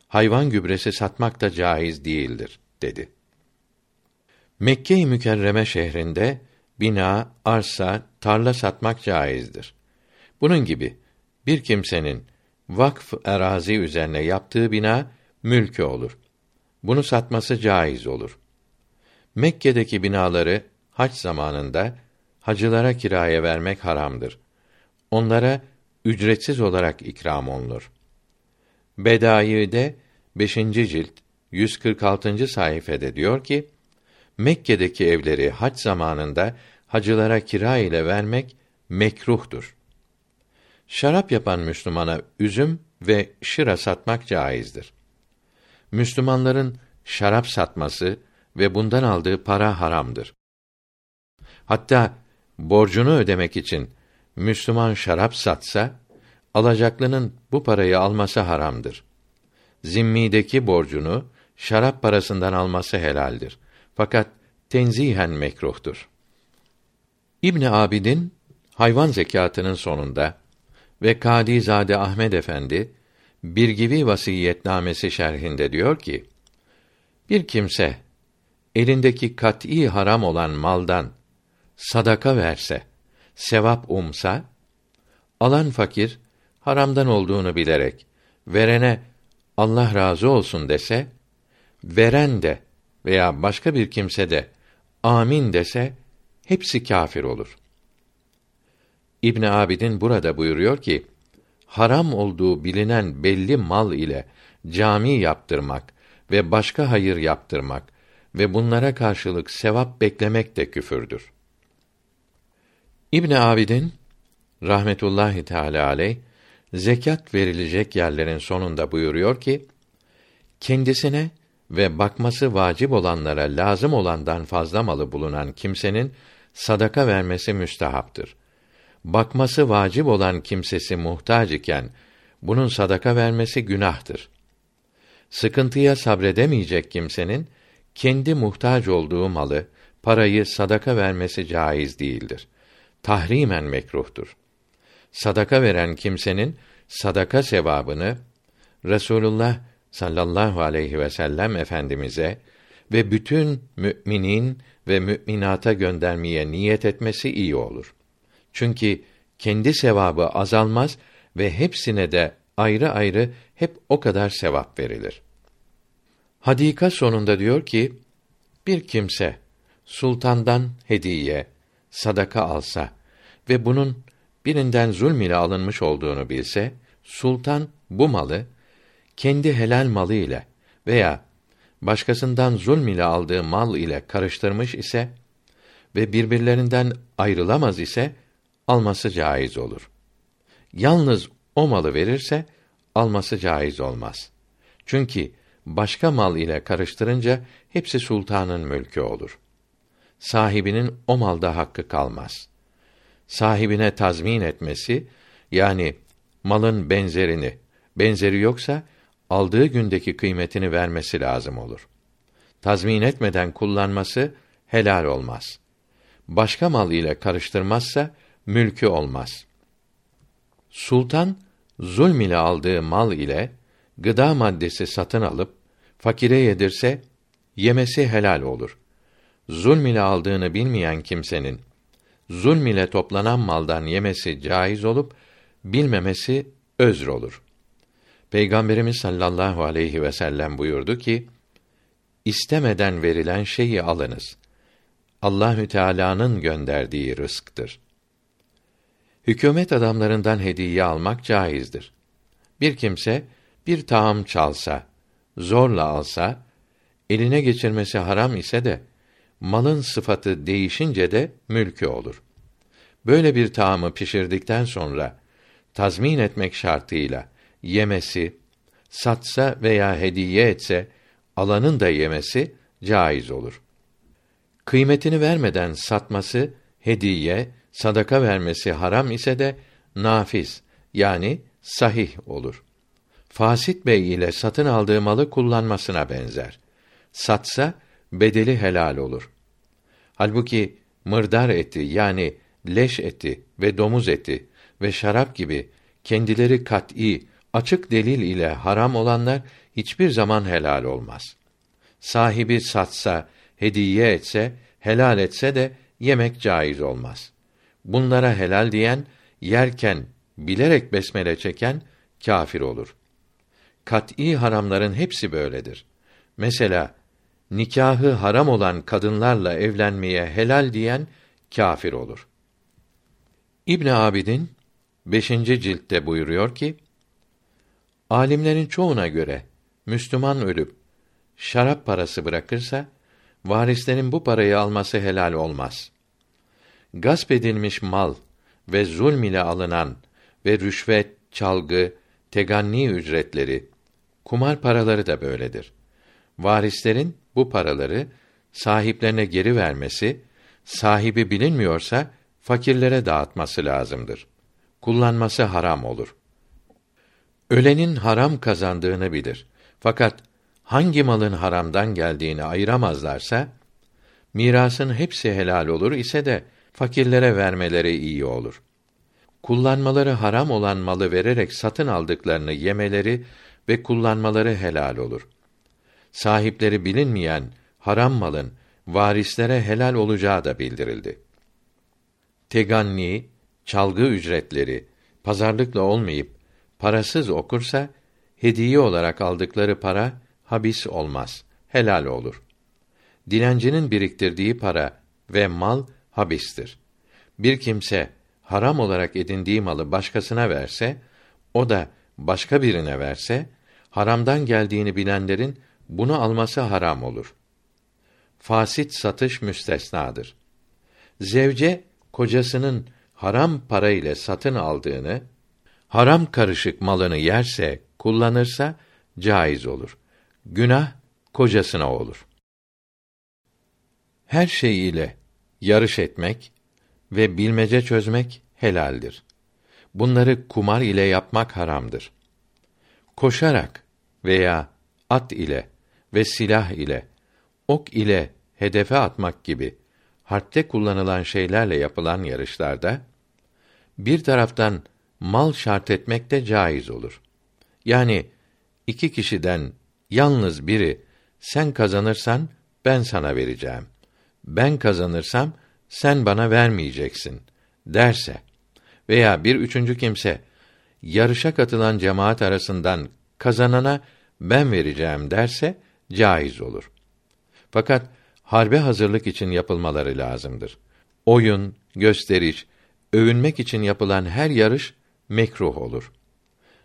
hayvan gübresi satmak da caiz değildir dedi. Mekke-i Mükerreme şehrinde bina, arsa, tarla satmak caizdir. Bunun gibi bir kimsenin vakf erazi üzerine yaptığı bina mülkü olur. Bunu satması caiz olur. Mekke'deki binaları hac zamanında hacılara kiraya vermek haramdır. Onlara ücretsiz olarak ikram olunur. Bedai'de 5. cilt 146. sayfede diyor ki: Mekke'deki evleri hac zamanında hacılara kira ile vermek mekruhtur. Şarap yapan Müslümana üzüm ve şıra satmak caizdir. Müslümanların şarap satması ve bundan aldığı para haramdır. Hatta borcunu ödemek için Müslüman şarap satsa, alacaklının bu parayı alması haramdır. Zimmideki borcunu şarap parasından alması helaldir. Fakat tenzihen mekruhtur. İbn Abidin hayvan zekatının sonunda ve Kadizade Ahmed Efendi bir gibi vasiyetnamesi şerhinde diyor ki: Bir kimse elindeki kat'î haram olan maldan sadaka verse, sevap umsa, alan fakir haramdan olduğunu bilerek verene Allah razı olsun dese, veren de veya başka bir kimse de amin dese hepsi kâfir olur. İbn Abidin burada buyuruyor ki haram olduğu bilinen belli mal ile cami yaptırmak ve başka hayır yaptırmak ve bunlara karşılık sevap beklemek de küfürdür. İbn Abidin rahmetullahi teala aleyh zekat verilecek yerlerin sonunda buyuruyor ki kendisine ve bakması vacip olanlara lazım olandan fazla malı bulunan kimsenin sadaka vermesi müstehaptır. Bakması vacip olan kimsesi muhtaç iken bunun sadaka vermesi günahtır. Sıkıntıya sabredemeyecek kimsenin kendi muhtaç olduğu malı, parayı sadaka vermesi caiz değildir. Tahrimen mekruhtur. Sadaka veren kimsenin sadaka sevabını Resulullah sallallahu aleyhi ve sellem efendimize ve bütün müminin ve müminata göndermeye niyet etmesi iyi olur. Çünkü kendi sevabı azalmaz ve hepsine de ayrı ayrı hep o kadar sevap verilir. Hadika sonunda diyor ki, bir kimse sultandan hediye, sadaka alsa ve bunun birinden zulm ile alınmış olduğunu bilse, sultan bu malı kendi helal malı ile veya başkasından zulm ile aldığı mal ile karıştırmış ise ve birbirlerinden ayrılamaz ise alması caiz olur. Yalnız o malı verirse alması caiz olmaz. Çünkü başka mal ile karıştırınca hepsi sultanın mülkü olur. Sahibinin o malda hakkı kalmaz. Sahibine tazmin etmesi yani malın benzerini, benzeri yoksa aldığı gündeki kıymetini vermesi lazım olur. Tazmin etmeden kullanması helal olmaz. Başka mal ile karıştırmazsa mülkü olmaz. Sultan zulm ile aldığı mal ile gıda maddesi satın alıp fakire yedirse yemesi helal olur. Zulm ile aldığını bilmeyen kimsenin zulm ile toplanan maldan yemesi caiz olup bilmemesi özr olur. Peygamberimiz sallallahu aleyhi ve sellem buyurdu ki: İstemeden verilen şeyi alınız. Allahü Teala'nın gönderdiği rızktır. Hükümet adamlarından hediye almak caizdir. Bir kimse bir taam çalsa, zorla alsa, eline geçirmesi haram ise de malın sıfatı değişince de mülkü olur. Böyle bir taamı pişirdikten sonra tazmin etmek şartıyla yemesi, satsa veya hediye etse alanın da yemesi caiz olur. Kıymetini vermeden satması, hediye, sadaka vermesi haram ise de nafiz yani sahih olur. Fasit bey ile satın aldığı malı kullanmasına benzer. Satsa bedeli helal olur. Halbuki mırdar eti yani leş eti ve domuz eti ve şarap gibi kendileri kat'î, açık delil ile haram olanlar hiçbir zaman helal olmaz. Sahibi satsa, hediye etse, helal etse de yemek caiz olmaz. Bunlara helal diyen yerken bilerek besmele çeken kâfir olur. Kat'î haramların hepsi böyledir. Mesela nikahı haram olan kadınlarla evlenmeye helal diyen kâfir olur. İbn Abidin 5. ciltte buyuruyor ki: Alimlerin çoğuna göre Müslüman ölüp şarap parası bırakırsa varislerin bu parayı alması helal olmaz. Gasp edilmiş mal ve zulm ile alınan ve rüşvet, çalgı, teganni ücretleri, kumar paraları da böyledir. Varislerin bu paraları sahiplerine geri vermesi, sahibi bilinmiyorsa fakirlere dağıtması lazımdır. Kullanması haram olur. Ölenin haram kazandığını bilir. Fakat hangi malın haramdan geldiğini ayıramazlarsa mirasın hepsi helal olur ise de fakirlere vermeleri iyi olur. Kullanmaları haram olan malı vererek satın aldıklarını yemeleri ve kullanmaları helal olur. Sahipleri bilinmeyen haram malın varislere helal olacağı da bildirildi. Teganni, çalgı ücretleri pazarlıkla olmayıp parasız okursa hediye olarak aldıkları para habis olmaz, helal olur. Dilencinin biriktirdiği para ve mal habistir. Bir kimse haram olarak edindiği malı başkasına verse, o da başka birine verse, haramdan geldiğini bilenlerin bunu alması haram olur. Fasit satış müstesnadır. Zevce kocasının haram para ile satın aldığını, haram karışık malını yerse, kullanırsa caiz olur. Günah kocasına olur. Her şey ile yarış etmek ve bilmece çözmek helaldir. Bunları kumar ile yapmak haramdır. Koşarak veya at ile ve silah ile, ok ile hedefe atmak gibi harpte kullanılan şeylerle yapılan yarışlarda bir taraftan mal şart etmek de caiz olur. Yani iki kişiden yalnız biri sen kazanırsan ben sana vereceğim. Ben kazanırsam sen bana vermeyeceksin derse veya bir üçüncü kimse yarışa katılan cemaat arasından kazanana ben vereceğim derse caiz olur. Fakat harbe hazırlık için yapılmaları lazımdır. Oyun, gösteriş, övünmek için yapılan her yarış mekruh olur.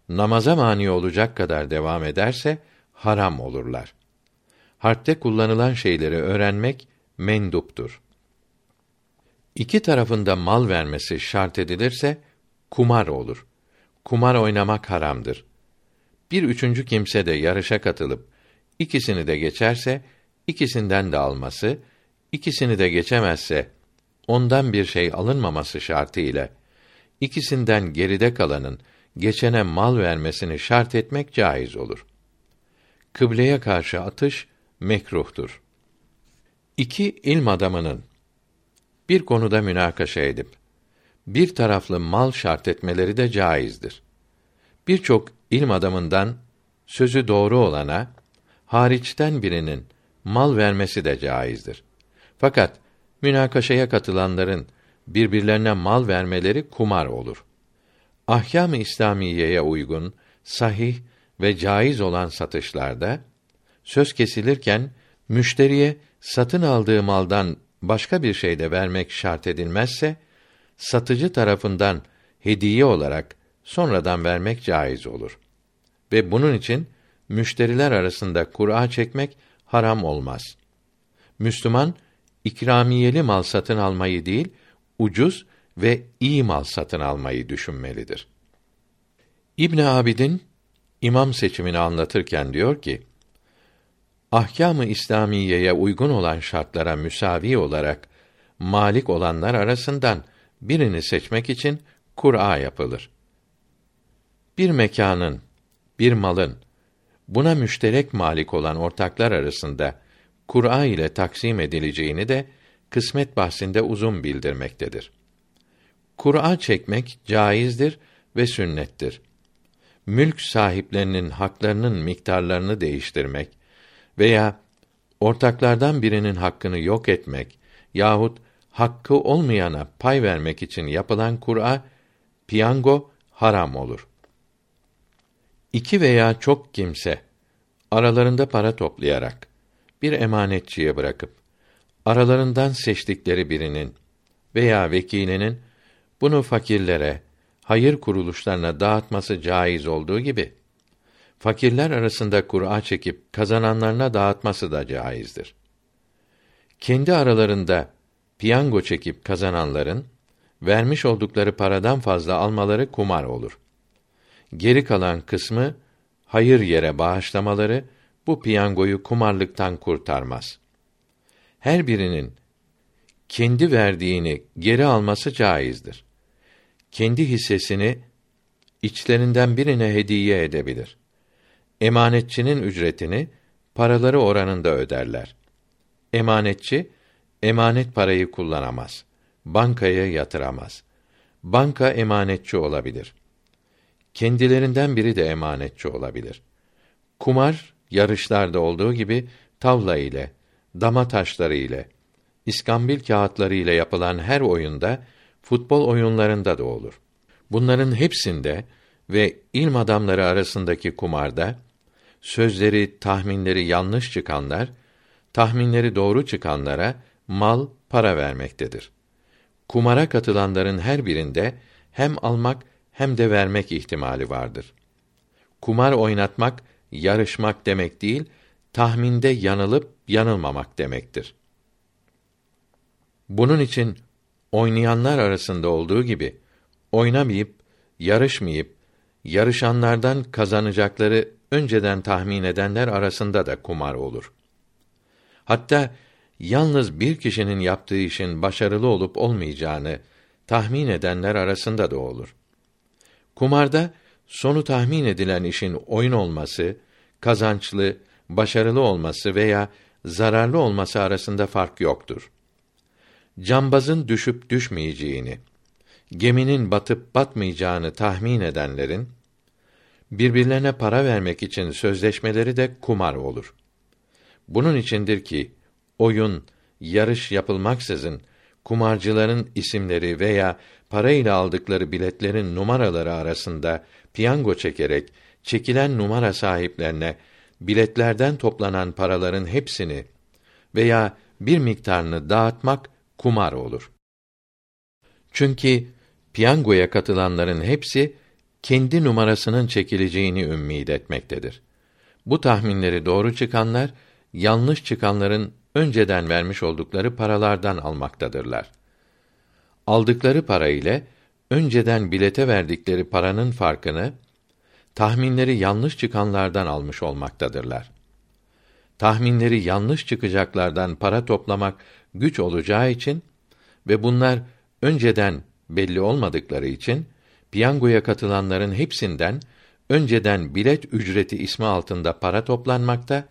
Namaza mani olacak kadar devam ederse haram olurlar. Harpte kullanılan şeyleri öğrenmek menduptur. İki tarafında mal vermesi şart edilirse kumar olur. Kumar oynamak haramdır. bir üçüncü kimse de yarışa katılıp ikisini de geçerse ikisinden de alması, ikisini de geçemezse ondan bir şey alınmaması şartı ile ikisinden geride kalanın geçene mal vermesini şart etmek caiz olur. Kıbleye karşı atış mekruhtur. İki ilm adamının bir konuda münakaşa edip bir taraflı mal şart etmeleri de caizdir. Birçok ilm adamından sözü doğru olana hariçten birinin mal vermesi de caizdir. Fakat münakaşaya katılanların birbirlerine mal vermeleri kumar olur. Ahkâm-ı İslamiyeye uygun, sahih ve caiz olan satışlarda söz kesilirken müşteriye satın aldığı maldan başka bir şey de vermek şart edilmezse satıcı tarafından hediye olarak sonradan vermek caiz olur. Ve bunun için müşteriler arasında kura çekmek haram olmaz. Müslüman ikramiyeli mal satın almayı değil, ucuz ve iyi mal satın almayı düşünmelidir. İbn Abidin imam seçimini anlatırken diyor ki: Ahkâm-ı İslamiyeye uygun olan şartlara müsavi olarak malik olanlar arasından birini seçmek için Kur'a yapılır. Bir mekanın, bir malın buna müşterek malik olan ortaklar arasında Kur'a ile taksim edileceğini de kısmet bahsinde uzun bildirmektedir. Kur'a çekmek caizdir ve sünnettir. Mülk sahiplerinin haklarının miktarlarını değiştirmek veya ortaklardan birinin hakkını yok etmek yahut hakkı olmayana pay vermek için yapılan Kur'a piyango haram olur. İki veya çok kimse aralarında para toplayarak bir emanetçiye bırakıp aralarından seçtikleri birinin veya vekilinin bunu fakirlere, hayır kuruluşlarına dağıtması caiz olduğu gibi fakirler arasında Kur'a çekip kazananlarına dağıtması da caizdir. Kendi aralarında piyango çekip kazananların vermiş oldukları paradan fazla almaları kumar olur. Geri kalan kısmı hayır yere bağışlamaları bu piyangoyu kumarlıktan kurtarmaz. Her birinin kendi verdiğini geri alması caizdir. Kendi hissesini içlerinden birine hediye edebilir. Emanetçinin ücretini paraları oranında öderler. Emanetçi emanet parayı kullanamaz. Bankaya yatıramaz. Banka emanetçi olabilir. Kendilerinden biri de emanetçi olabilir. Kumar yarışlarda olduğu gibi tavla ile, dama taşları ile, iskambil kağıtları ile yapılan her oyunda futbol oyunlarında da olur. Bunların hepsinde ve ilm adamları arasındaki kumarda sözleri, tahminleri yanlış çıkanlar tahminleri doğru çıkanlara mal, para vermektedir. Kumara katılanların her birinde hem almak hem de vermek ihtimali vardır. Kumar oynatmak, yarışmak demek değil, tahminde yanılıp yanılmamak demektir. Bunun için oynayanlar arasında olduğu gibi oynamayıp, yarışmayıp, yarışanlardan kazanacakları önceden tahmin edenler arasında da kumar olur. Hatta yalnız bir kişinin yaptığı işin başarılı olup olmayacağını tahmin edenler arasında da olur. Kumarda sonu tahmin edilen işin oyun olması, kazançlı, başarılı olması veya zararlı olması arasında fark yoktur. Cambazın düşüp düşmeyeceğini, geminin batıp batmayacağını tahmin edenlerin birbirlerine para vermek için sözleşmeleri de kumar olur. Bunun içindir ki oyun, yarış yapılmaksızın kumarcıların isimleri veya parayla aldıkları biletlerin numaraları arasında piyango çekerek çekilen numara sahiplerine biletlerden toplanan paraların hepsini veya bir miktarını dağıtmak kumar olur. Çünkü piyangoya katılanların hepsi kendi numarasının çekileceğini ümmid etmektedir. Bu tahminleri doğru çıkanlar yanlış çıkanların önceden vermiş oldukları paralardan almaktadırlar. Aldıkları para ile önceden bilete verdikleri paranın farkını tahminleri yanlış çıkanlardan almış olmaktadırlar. Tahminleri yanlış çıkacaklardan para toplamak güç olacağı için ve bunlar önceden belli olmadıkları için piyangoya katılanların hepsinden önceden bilet ücreti ismi altında para toplanmakta,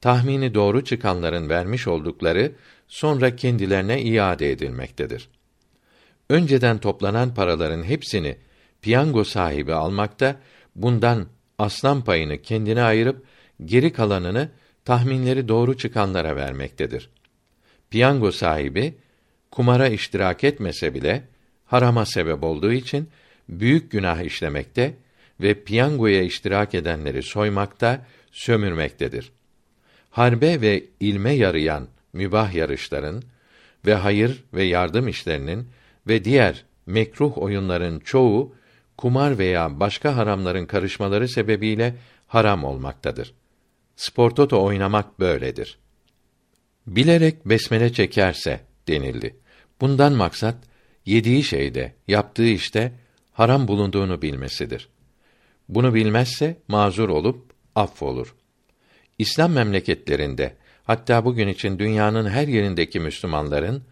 tahmini doğru çıkanların vermiş oldukları sonra kendilerine iade edilmektedir. Önceden toplanan paraların hepsini piyango sahibi almakta, bundan aslan payını kendine ayırıp geri kalanını tahminleri doğru çıkanlara vermektedir. Piyango sahibi kumara iştirak etmese bile harama sebep olduğu için büyük günah işlemekte ve piyangoya iştirak edenleri soymakta, sömürmektedir. Harbe ve ilme yarayan mübah yarışların ve hayır ve yardım işlerinin ve diğer mekruh oyunların çoğu kumar veya başka haramların karışmaları sebebiyle haram olmaktadır. Sportoto oynamak böyledir. Bilerek besmele çekerse denildi. Bundan maksat yediği şeyde, yaptığı işte haram bulunduğunu bilmesidir. Bunu bilmezse mazur olup affolur. İslam memleketlerinde hatta bugün için dünyanın her yerindeki Müslümanların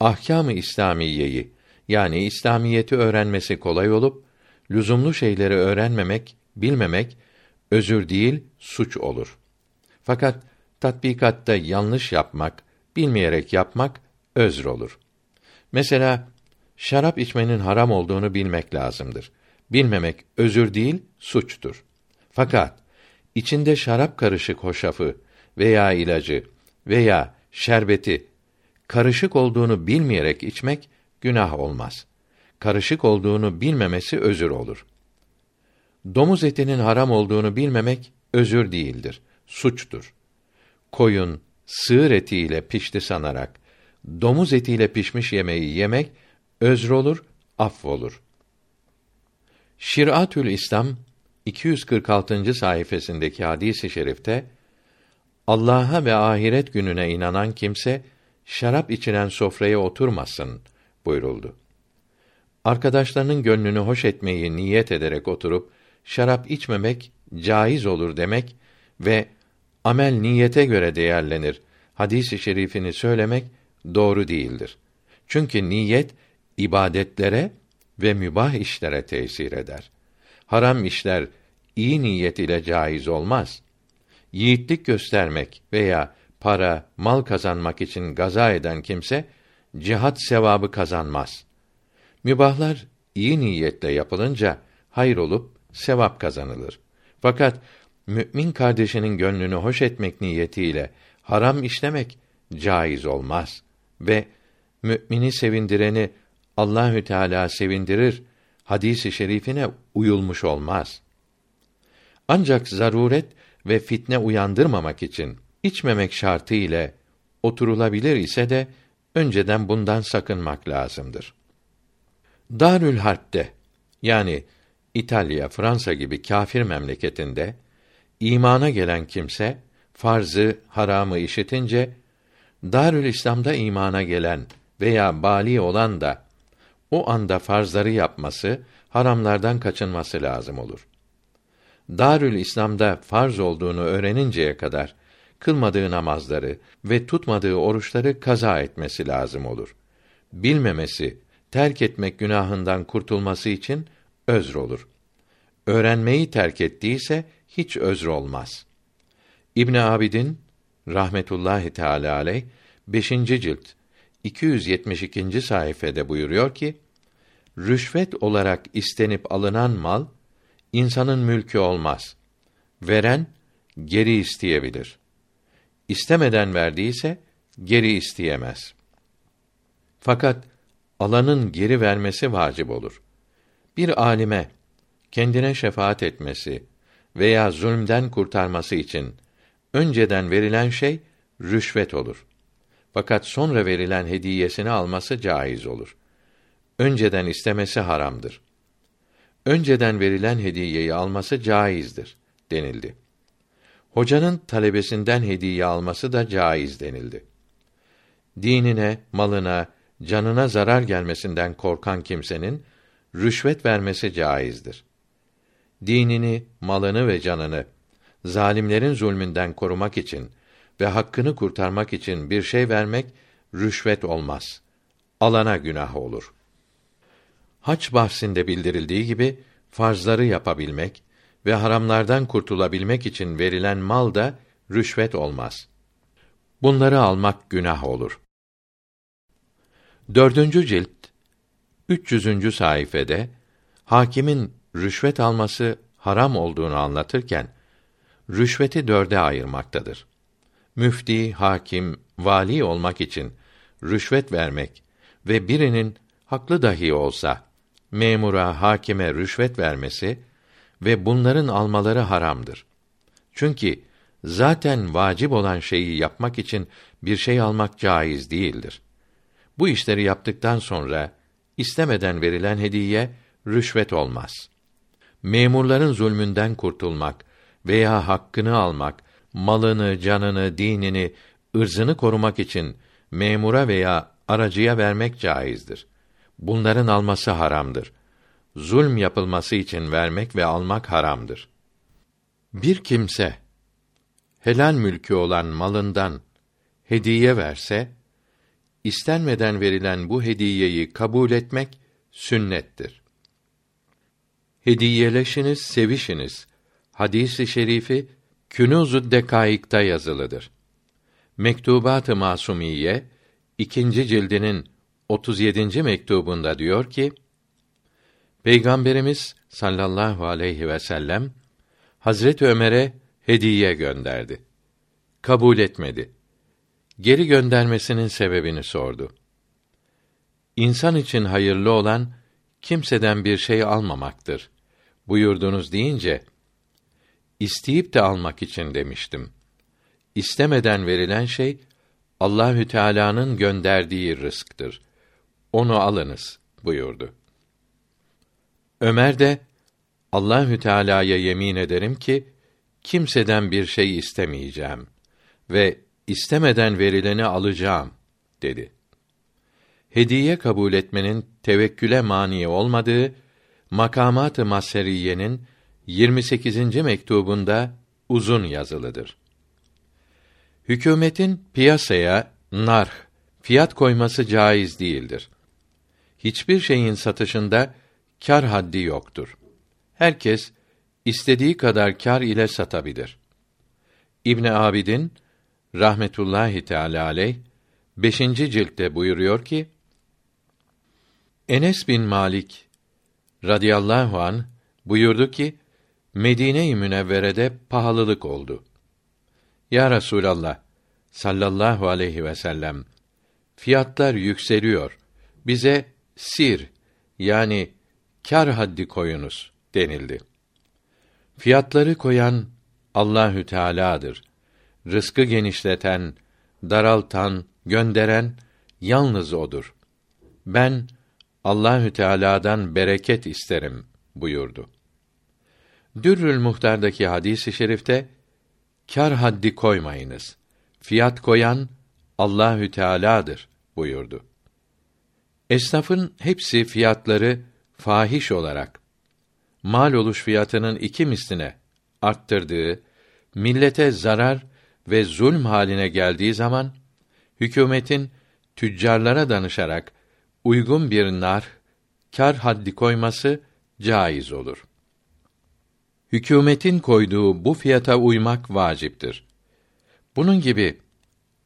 ahkâm-ı İslamiyeyi yani İslamiyeti öğrenmesi kolay olup lüzumlu şeyleri öğrenmemek, bilmemek özür değil, suç olur. Fakat tatbikatta yanlış yapmak, bilmeyerek yapmak özr olur. Mesela şarap içmenin haram olduğunu bilmek lazımdır. Bilmemek özür değil, suçtur. Fakat içinde şarap karışık hoşafı veya ilacı veya şerbeti karışık olduğunu bilmeyerek içmek günah olmaz. Karışık olduğunu bilmemesi özür olur. Domuz etinin haram olduğunu bilmemek özür değildir, suçtur. Koyun, sığır etiyle pişti sanarak domuz etiyle pişmiş yemeği yemek özr olur, affolur. Şiratül İslam 246. sayfasındaki hadisi i şerifte Allah'a ve ahiret gününe inanan kimse şarap içilen sofraya oturmasın buyuruldu. Arkadaşlarının gönlünü hoş etmeyi niyet ederek oturup şarap içmemek caiz olur demek ve amel niyete göre değerlenir hadisi şerifini söylemek doğru değildir. Çünkü niyet ibadetlere ve mübah işlere tesir eder. Haram işler iyi niyet ile caiz olmaz. Yiğitlik göstermek veya para, mal kazanmak için gaza eden kimse cihat sevabı kazanmaz. Mübahlar iyi niyetle yapılınca hayır olup sevap kazanılır. Fakat mümin kardeşinin gönlünü hoş etmek niyetiyle haram işlemek caiz olmaz ve mümini sevindireni Allahü Teala sevindirir hadisi şerifine uyulmuş olmaz. Ancak zaruret ve fitne uyandırmamak için içmemek şartı ile oturulabilir ise de önceden bundan sakınmak lazımdır. Darül Harp'te yani İtalya, Fransa gibi kâfir memleketinde imana gelen kimse farzı, haramı işitince Darül İslam'da imana gelen veya bali olan da o anda farzları yapması, haramlardan kaçınması lazım olur. Darül İslam'da farz olduğunu öğreninceye kadar kılmadığı namazları ve tutmadığı oruçları kaza etmesi lazım olur. Bilmemesi, terk etmek günahından kurtulması için özr olur. Öğrenmeyi terk ettiyse hiç özr olmaz. İbn Abidin rahmetullahi teala aleyh 5. cilt 272. sayfede buyuruyor ki rüşvet olarak istenip alınan mal insanın mülkü olmaz. Veren geri isteyebilir. İstemeden verdiyse geri isteyemez. Fakat alanın geri vermesi vacip olur. Bir alime kendine şefaat etmesi veya zulmden kurtarması için önceden verilen şey rüşvet olur. Fakat sonra verilen hediyesini alması caiz olur. Önceden istemesi haramdır. Önceden verilen hediyeyi alması caizdir denildi. Hocanın talebesinden hediye alması da caiz denildi. Dinine, malına, canına zarar gelmesinden korkan kimsenin rüşvet vermesi caizdir. dinini, malını ve canını zalimlerin zulmünden korumak için ve hakkını kurtarmak için bir şey vermek rüşvet olmaz. Alana günah olur. Haç bahsinde bildirildiği gibi farzları yapabilmek ve haramlardan kurtulabilmek için verilen mal da rüşvet olmaz. Bunları almak günah olur. Dördüncü cilt 300. sayfede hakimin rüşvet alması haram olduğunu anlatırken rüşveti dörde ayırmaktadır. Müfti, hakim, vali olmak için rüşvet vermek ve birinin haklı dahi olsa memura, hakime rüşvet vermesi ve bunların almaları haramdır. Çünkü zaten vacip olan şeyi yapmak için bir şey almak caiz değildir. Bu işleri yaptıktan sonra istemeden verilen hediye rüşvet olmaz. Memurların zulmünden kurtulmak veya hakkını almak, malını, canını, dinini, ırzını korumak için memura veya aracıya vermek caizdir. Bunların alması haramdır. Zulm yapılması için vermek ve almak haramdır. Bir kimse helal mülkü olan malından hediye verse, istenmeden verilen bu hediyeyi kabul etmek sünnettir. Hediyeleşiniz, sevişiniz. Hadisi şerifi Künûz-u Dekaik'ta yazılıdır. Mektubat-ı Masumiye ikinci cildinin 37. mektubunda diyor ki: Peygamberimiz sallallahu aleyhi ve sellem Hazret Ömer'e hediye gönderdi. Kabul etmedi. Geri göndermesinin sebebini sordu. İnsan için hayırlı olan kimseden bir şey almamaktır. Buyurdunuz deyince isteyip de almak için demiştim. İstemeden verilen şey Allahü Teala'nın gönderdiği rızktır. Onu alınız buyurdu. Ömer de Allahü Teala'ya yemin ederim ki kimseden bir şey istemeyeceğim ve istemeden verileni alacağım dedi. Hediye kabul etmenin tevekküle mani olmadığı Makamat-ı Maseriye'nin 28. mektubunda uzun yazılıdır. Hükümetin piyasaya narh, fiyat koyması caiz değildir. Hiçbir şeyin satışında kar haddi yoktur. Herkes istediği kadar kar ile satabilir. İbn Abidin rahmetullahi teala aleyh 5. ciltte buyuruyor ki Enes bin Malik radıyallahu an buyurdu ki Medine-i Münevvere'de pahalılık oldu. Ya Resulallah sallallahu aleyhi ve sellem fiyatlar yükseliyor. Bize sir yani kar haddi koyunuz denildi. Fiyatları koyan Allahü Teala'dır. Rızkı genişleten, daraltan, gönderen yalnız odur. Ben Allahü Teala'dan bereket isterim buyurdu. Dürrül Muhtar'daki hadisi i şerifte kar haddi koymayınız. Fiyat koyan Allahü Teala'dır buyurdu. Esnafın hepsi fiyatları fahiş olarak mal oluş fiyatının iki misline arttırdığı, millete zarar ve zulm haline geldiği zaman hükümetin tüccarlara danışarak uygun bir nar kar haddi koyması caiz olur. Hükümetin koyduğu bu fiyata uymak vaciptir. Bunun gibi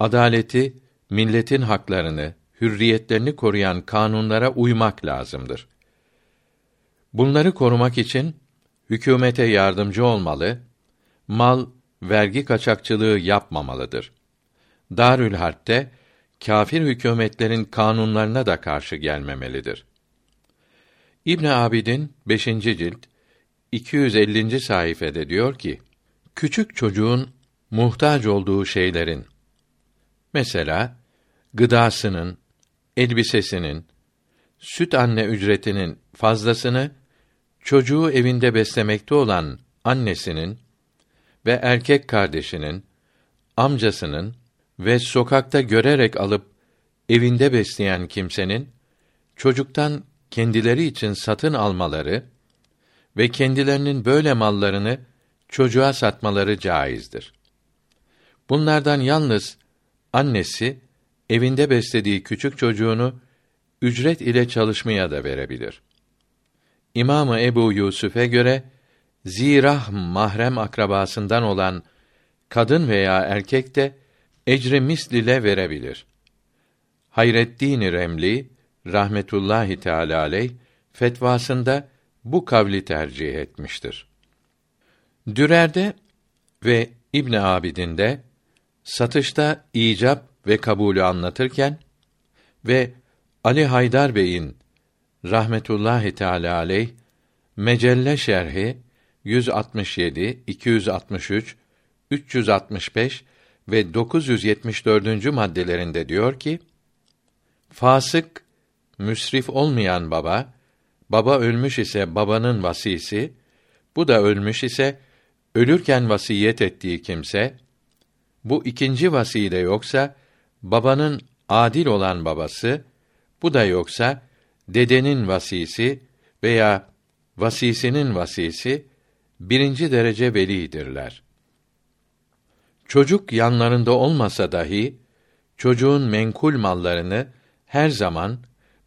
adaleti, milletin haklarını, hürriyetlerini koruyan kanunlara uymak lazımdır. Bunları korumak için hükümete yardımcı olmalı, mal vergi kaçakçılığı yapmamalıdır. Darül Harp'te kâfir hükümetlerin kanunlarına da karşı gelmemelidir. İbn Abidin 5. cilt 250. sayfede diyor ki: Küçük çocuğun muhtaç olduğu şeylerin mesela gıdasının, elbisesinin, süt anne ücretinin fazlasını çocuğu evinde beslemekte olan annesinin ve erkek kardeşinin, amcasının ve sokakta görerek alıp evinde besleyen kimsenin çocuktan kendileri için satın almaları ve kendilerinin böyle mallarını çocuğa satmaları caizdir. Bunlardan yalnız annesi evinde beslediği küçük çocuğunu ücret ile çalışmaya da verebilir. İmamı Ebu Yusuf'e göre zirah mahrem akrabasından olan kadın veya erkek de ecri misliyle verebilir. Hayreddin Remli rahmetullahi teala aleyh fetvasında bu kavli tercih etmiştir. Dürer'de ve İbn Abidin'de satışta icap ve kabulü anlatırken ve Ali Haydar Bey'in rahmetullahi teala aleyh Mecelle şerhi 167, 263, 365 ve 974. maddelerinde diyor ki: Fasık, müsrif olmayan baba, baba ölmüş ise babanın vasisi, bu da ölmüş ise ölürken vasiyet ettiği kimse, bu ikinci vasi de yoksa babanın adil olan babası, bu da yoksa dedenin vasisi veya vasisinin vasisi birinci derece velidirler. Çocuk yanlarında olmasa dahi çocuğun menkul mallarını her zaman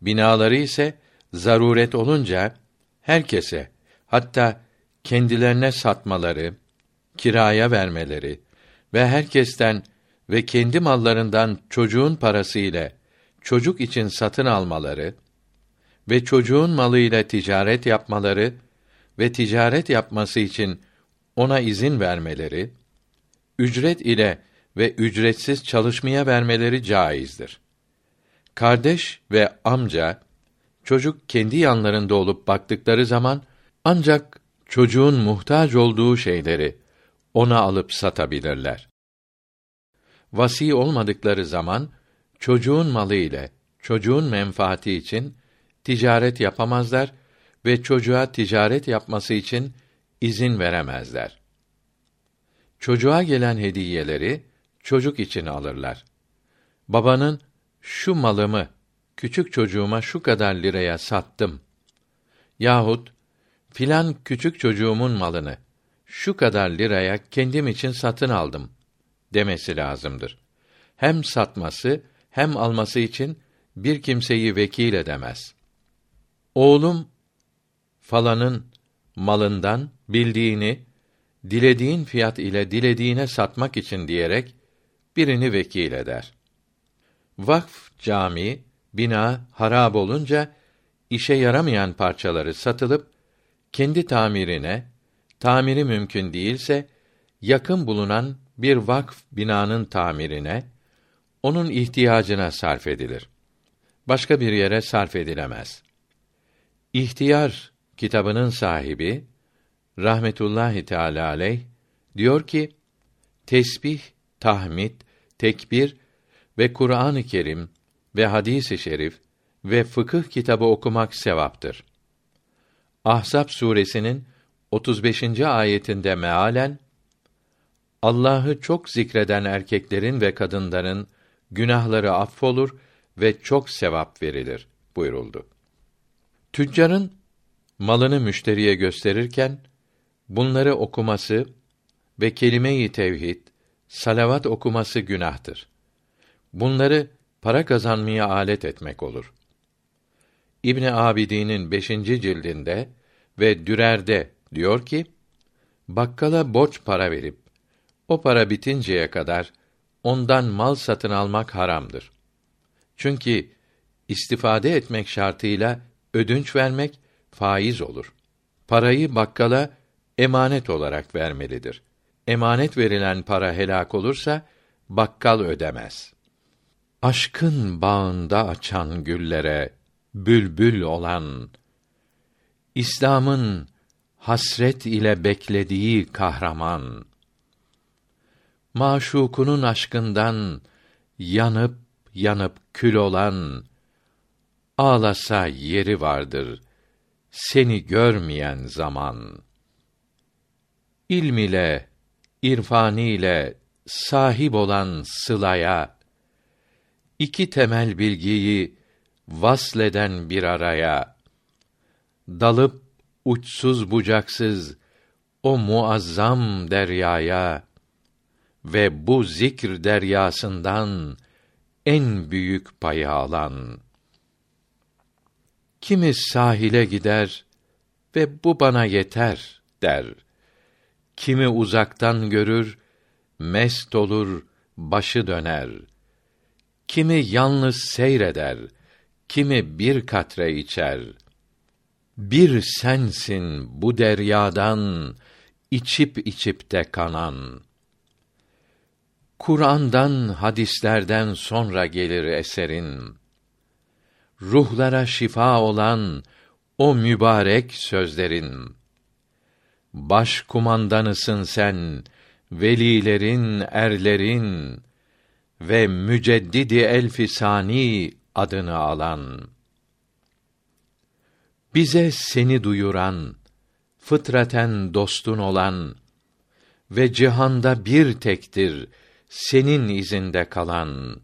binaları ise zaruret olunca herkese hatta kendilerine satmaları, kiraya vermeleri ve herkesten ve kendi mallarından çocuğun parası ile çocuk için satın almaları ve çocuğun malıyla ticaret yapmaları ve ticaret yapması için ona izin vermeleri, ücret ile ve ücretsiz çalışmaya vermeleri caizdir. Kardeş ve amca çocuk kendi yanlarında olup baktıkları zaman ancak çocuğun muhtaç olduğu şeyleri ona alıp satabilirler. Vasi olmadıkları zaman çocuğun malı ile çocuğun menfaati için ticaret yapamazlar ve çocuğa ticaret yapması için izin veremezler. Çocuğa gelen hediyeleri çocuk için alırlar. Babanın şu malımı küçük çocuğuma şu kadar liraya sattım yahut filan küçük çocuğumun malını şu kadar liraya kendim için satın aldım demesi lazımdır. Hem satması hem alması için bir kimseyi vekil edemez. Oğlum falanın malından bildiğini dilediğin fiyat ile dilediğine satmak için diyerek birini vekil eder. Vakf cami, bina harab olunca işe yaramayan parçaları satılıp kendi tamirine, tamiri mümkün değilse yakın bulunan bir vakf binanın tamirine, onun ihtiyacına sarf edilir. Başka bir yere sarf edilemez. İhtiyar kitabının sahibi rahmetullahi teala aleyh diyor ki tesbih, tahmid, tekbir ve Kur'an-ı Kerim ve hadis-i şerif ve fıkıh kitabı okumak sevaptır. Ahzab suresinin 35. ayetinde mealen Allah'ı çok zikreden erkeklerin ve kadınların günahları affolur ve çok sevap verilir buyuruldu. Tüccarın malını müşteriye gösterirken bunları okuması ve kelime-i tevhid, salavat okuması günahtır. Bunları para kazanmaya alet etmek olur. İbn Abidin'in beşinci cildinde ve Dürer'de diyor ki, bakkala borç para verip, o para bitinceye kadar ondan mal satın almak haramdır. Çünkü istifade etmek şartıyla ödünç vermek faiz olur. Parayı bakkala emanet olarak vermelidir. Emanet verilen para helak olursa bakkal ödemez. Aşkın bağında açan güllere bülbül olan İslam'ın hasret ile beklediği kahraman maşukunun aşkından yanıp yanıp kül olan ağlasa yeri vardır seni görmeyen zaman ilm ile irfan ile sahip olan sılaya iki temel bilgiyi vasleden bir araya dalıp uçsuz bucaksız o muazzam deryaya ve bu zikr deryasından en büyük payı alan. Kimi sahile gider ve bu bana yeter der. Kimi uzaktan görür, mest olur, başı döner. Kimi yalnız seyreder, kimi bir katre içer. Bir sensin bu deryadan içip içip de kanan. Kur'an'dan, hadislerden sonra gelir eserin. Ruhlara şifa olan o mübarek sözlerin. Baş kumandanısın sen, velilerin, erlerin ve müceddidi elfisani adını alan. Bize seni duyuran, fıtraten dostun olan ve cihanda bir tektir senin izinde kalan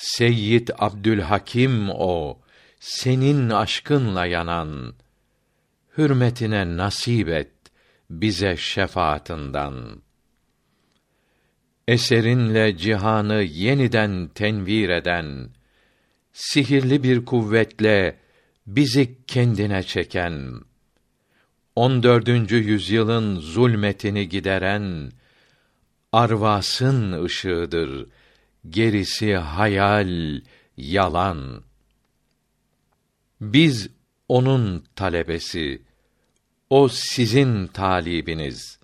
Seyyid Abdülhakim o senin aşkınla yanan hürmetine nasip et bize şefaatinden eserinle cihanı yeniden tenvir eden sihirli bir kuvvetle bizi kendine çeken 14. yüzyılın zulmetini gideren arvasın ışığıdır. Gerisi hayal, yalan. Biz onun talebesi, o sizin talibiniz.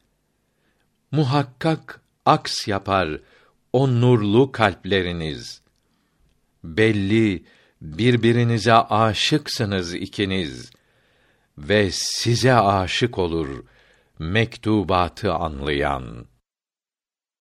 Muhakkak aks yapar o nurlu kalpleriniz. Belli birbirinize aşıksınız ikiniz ve size aşık olur mektubatı anlayan.''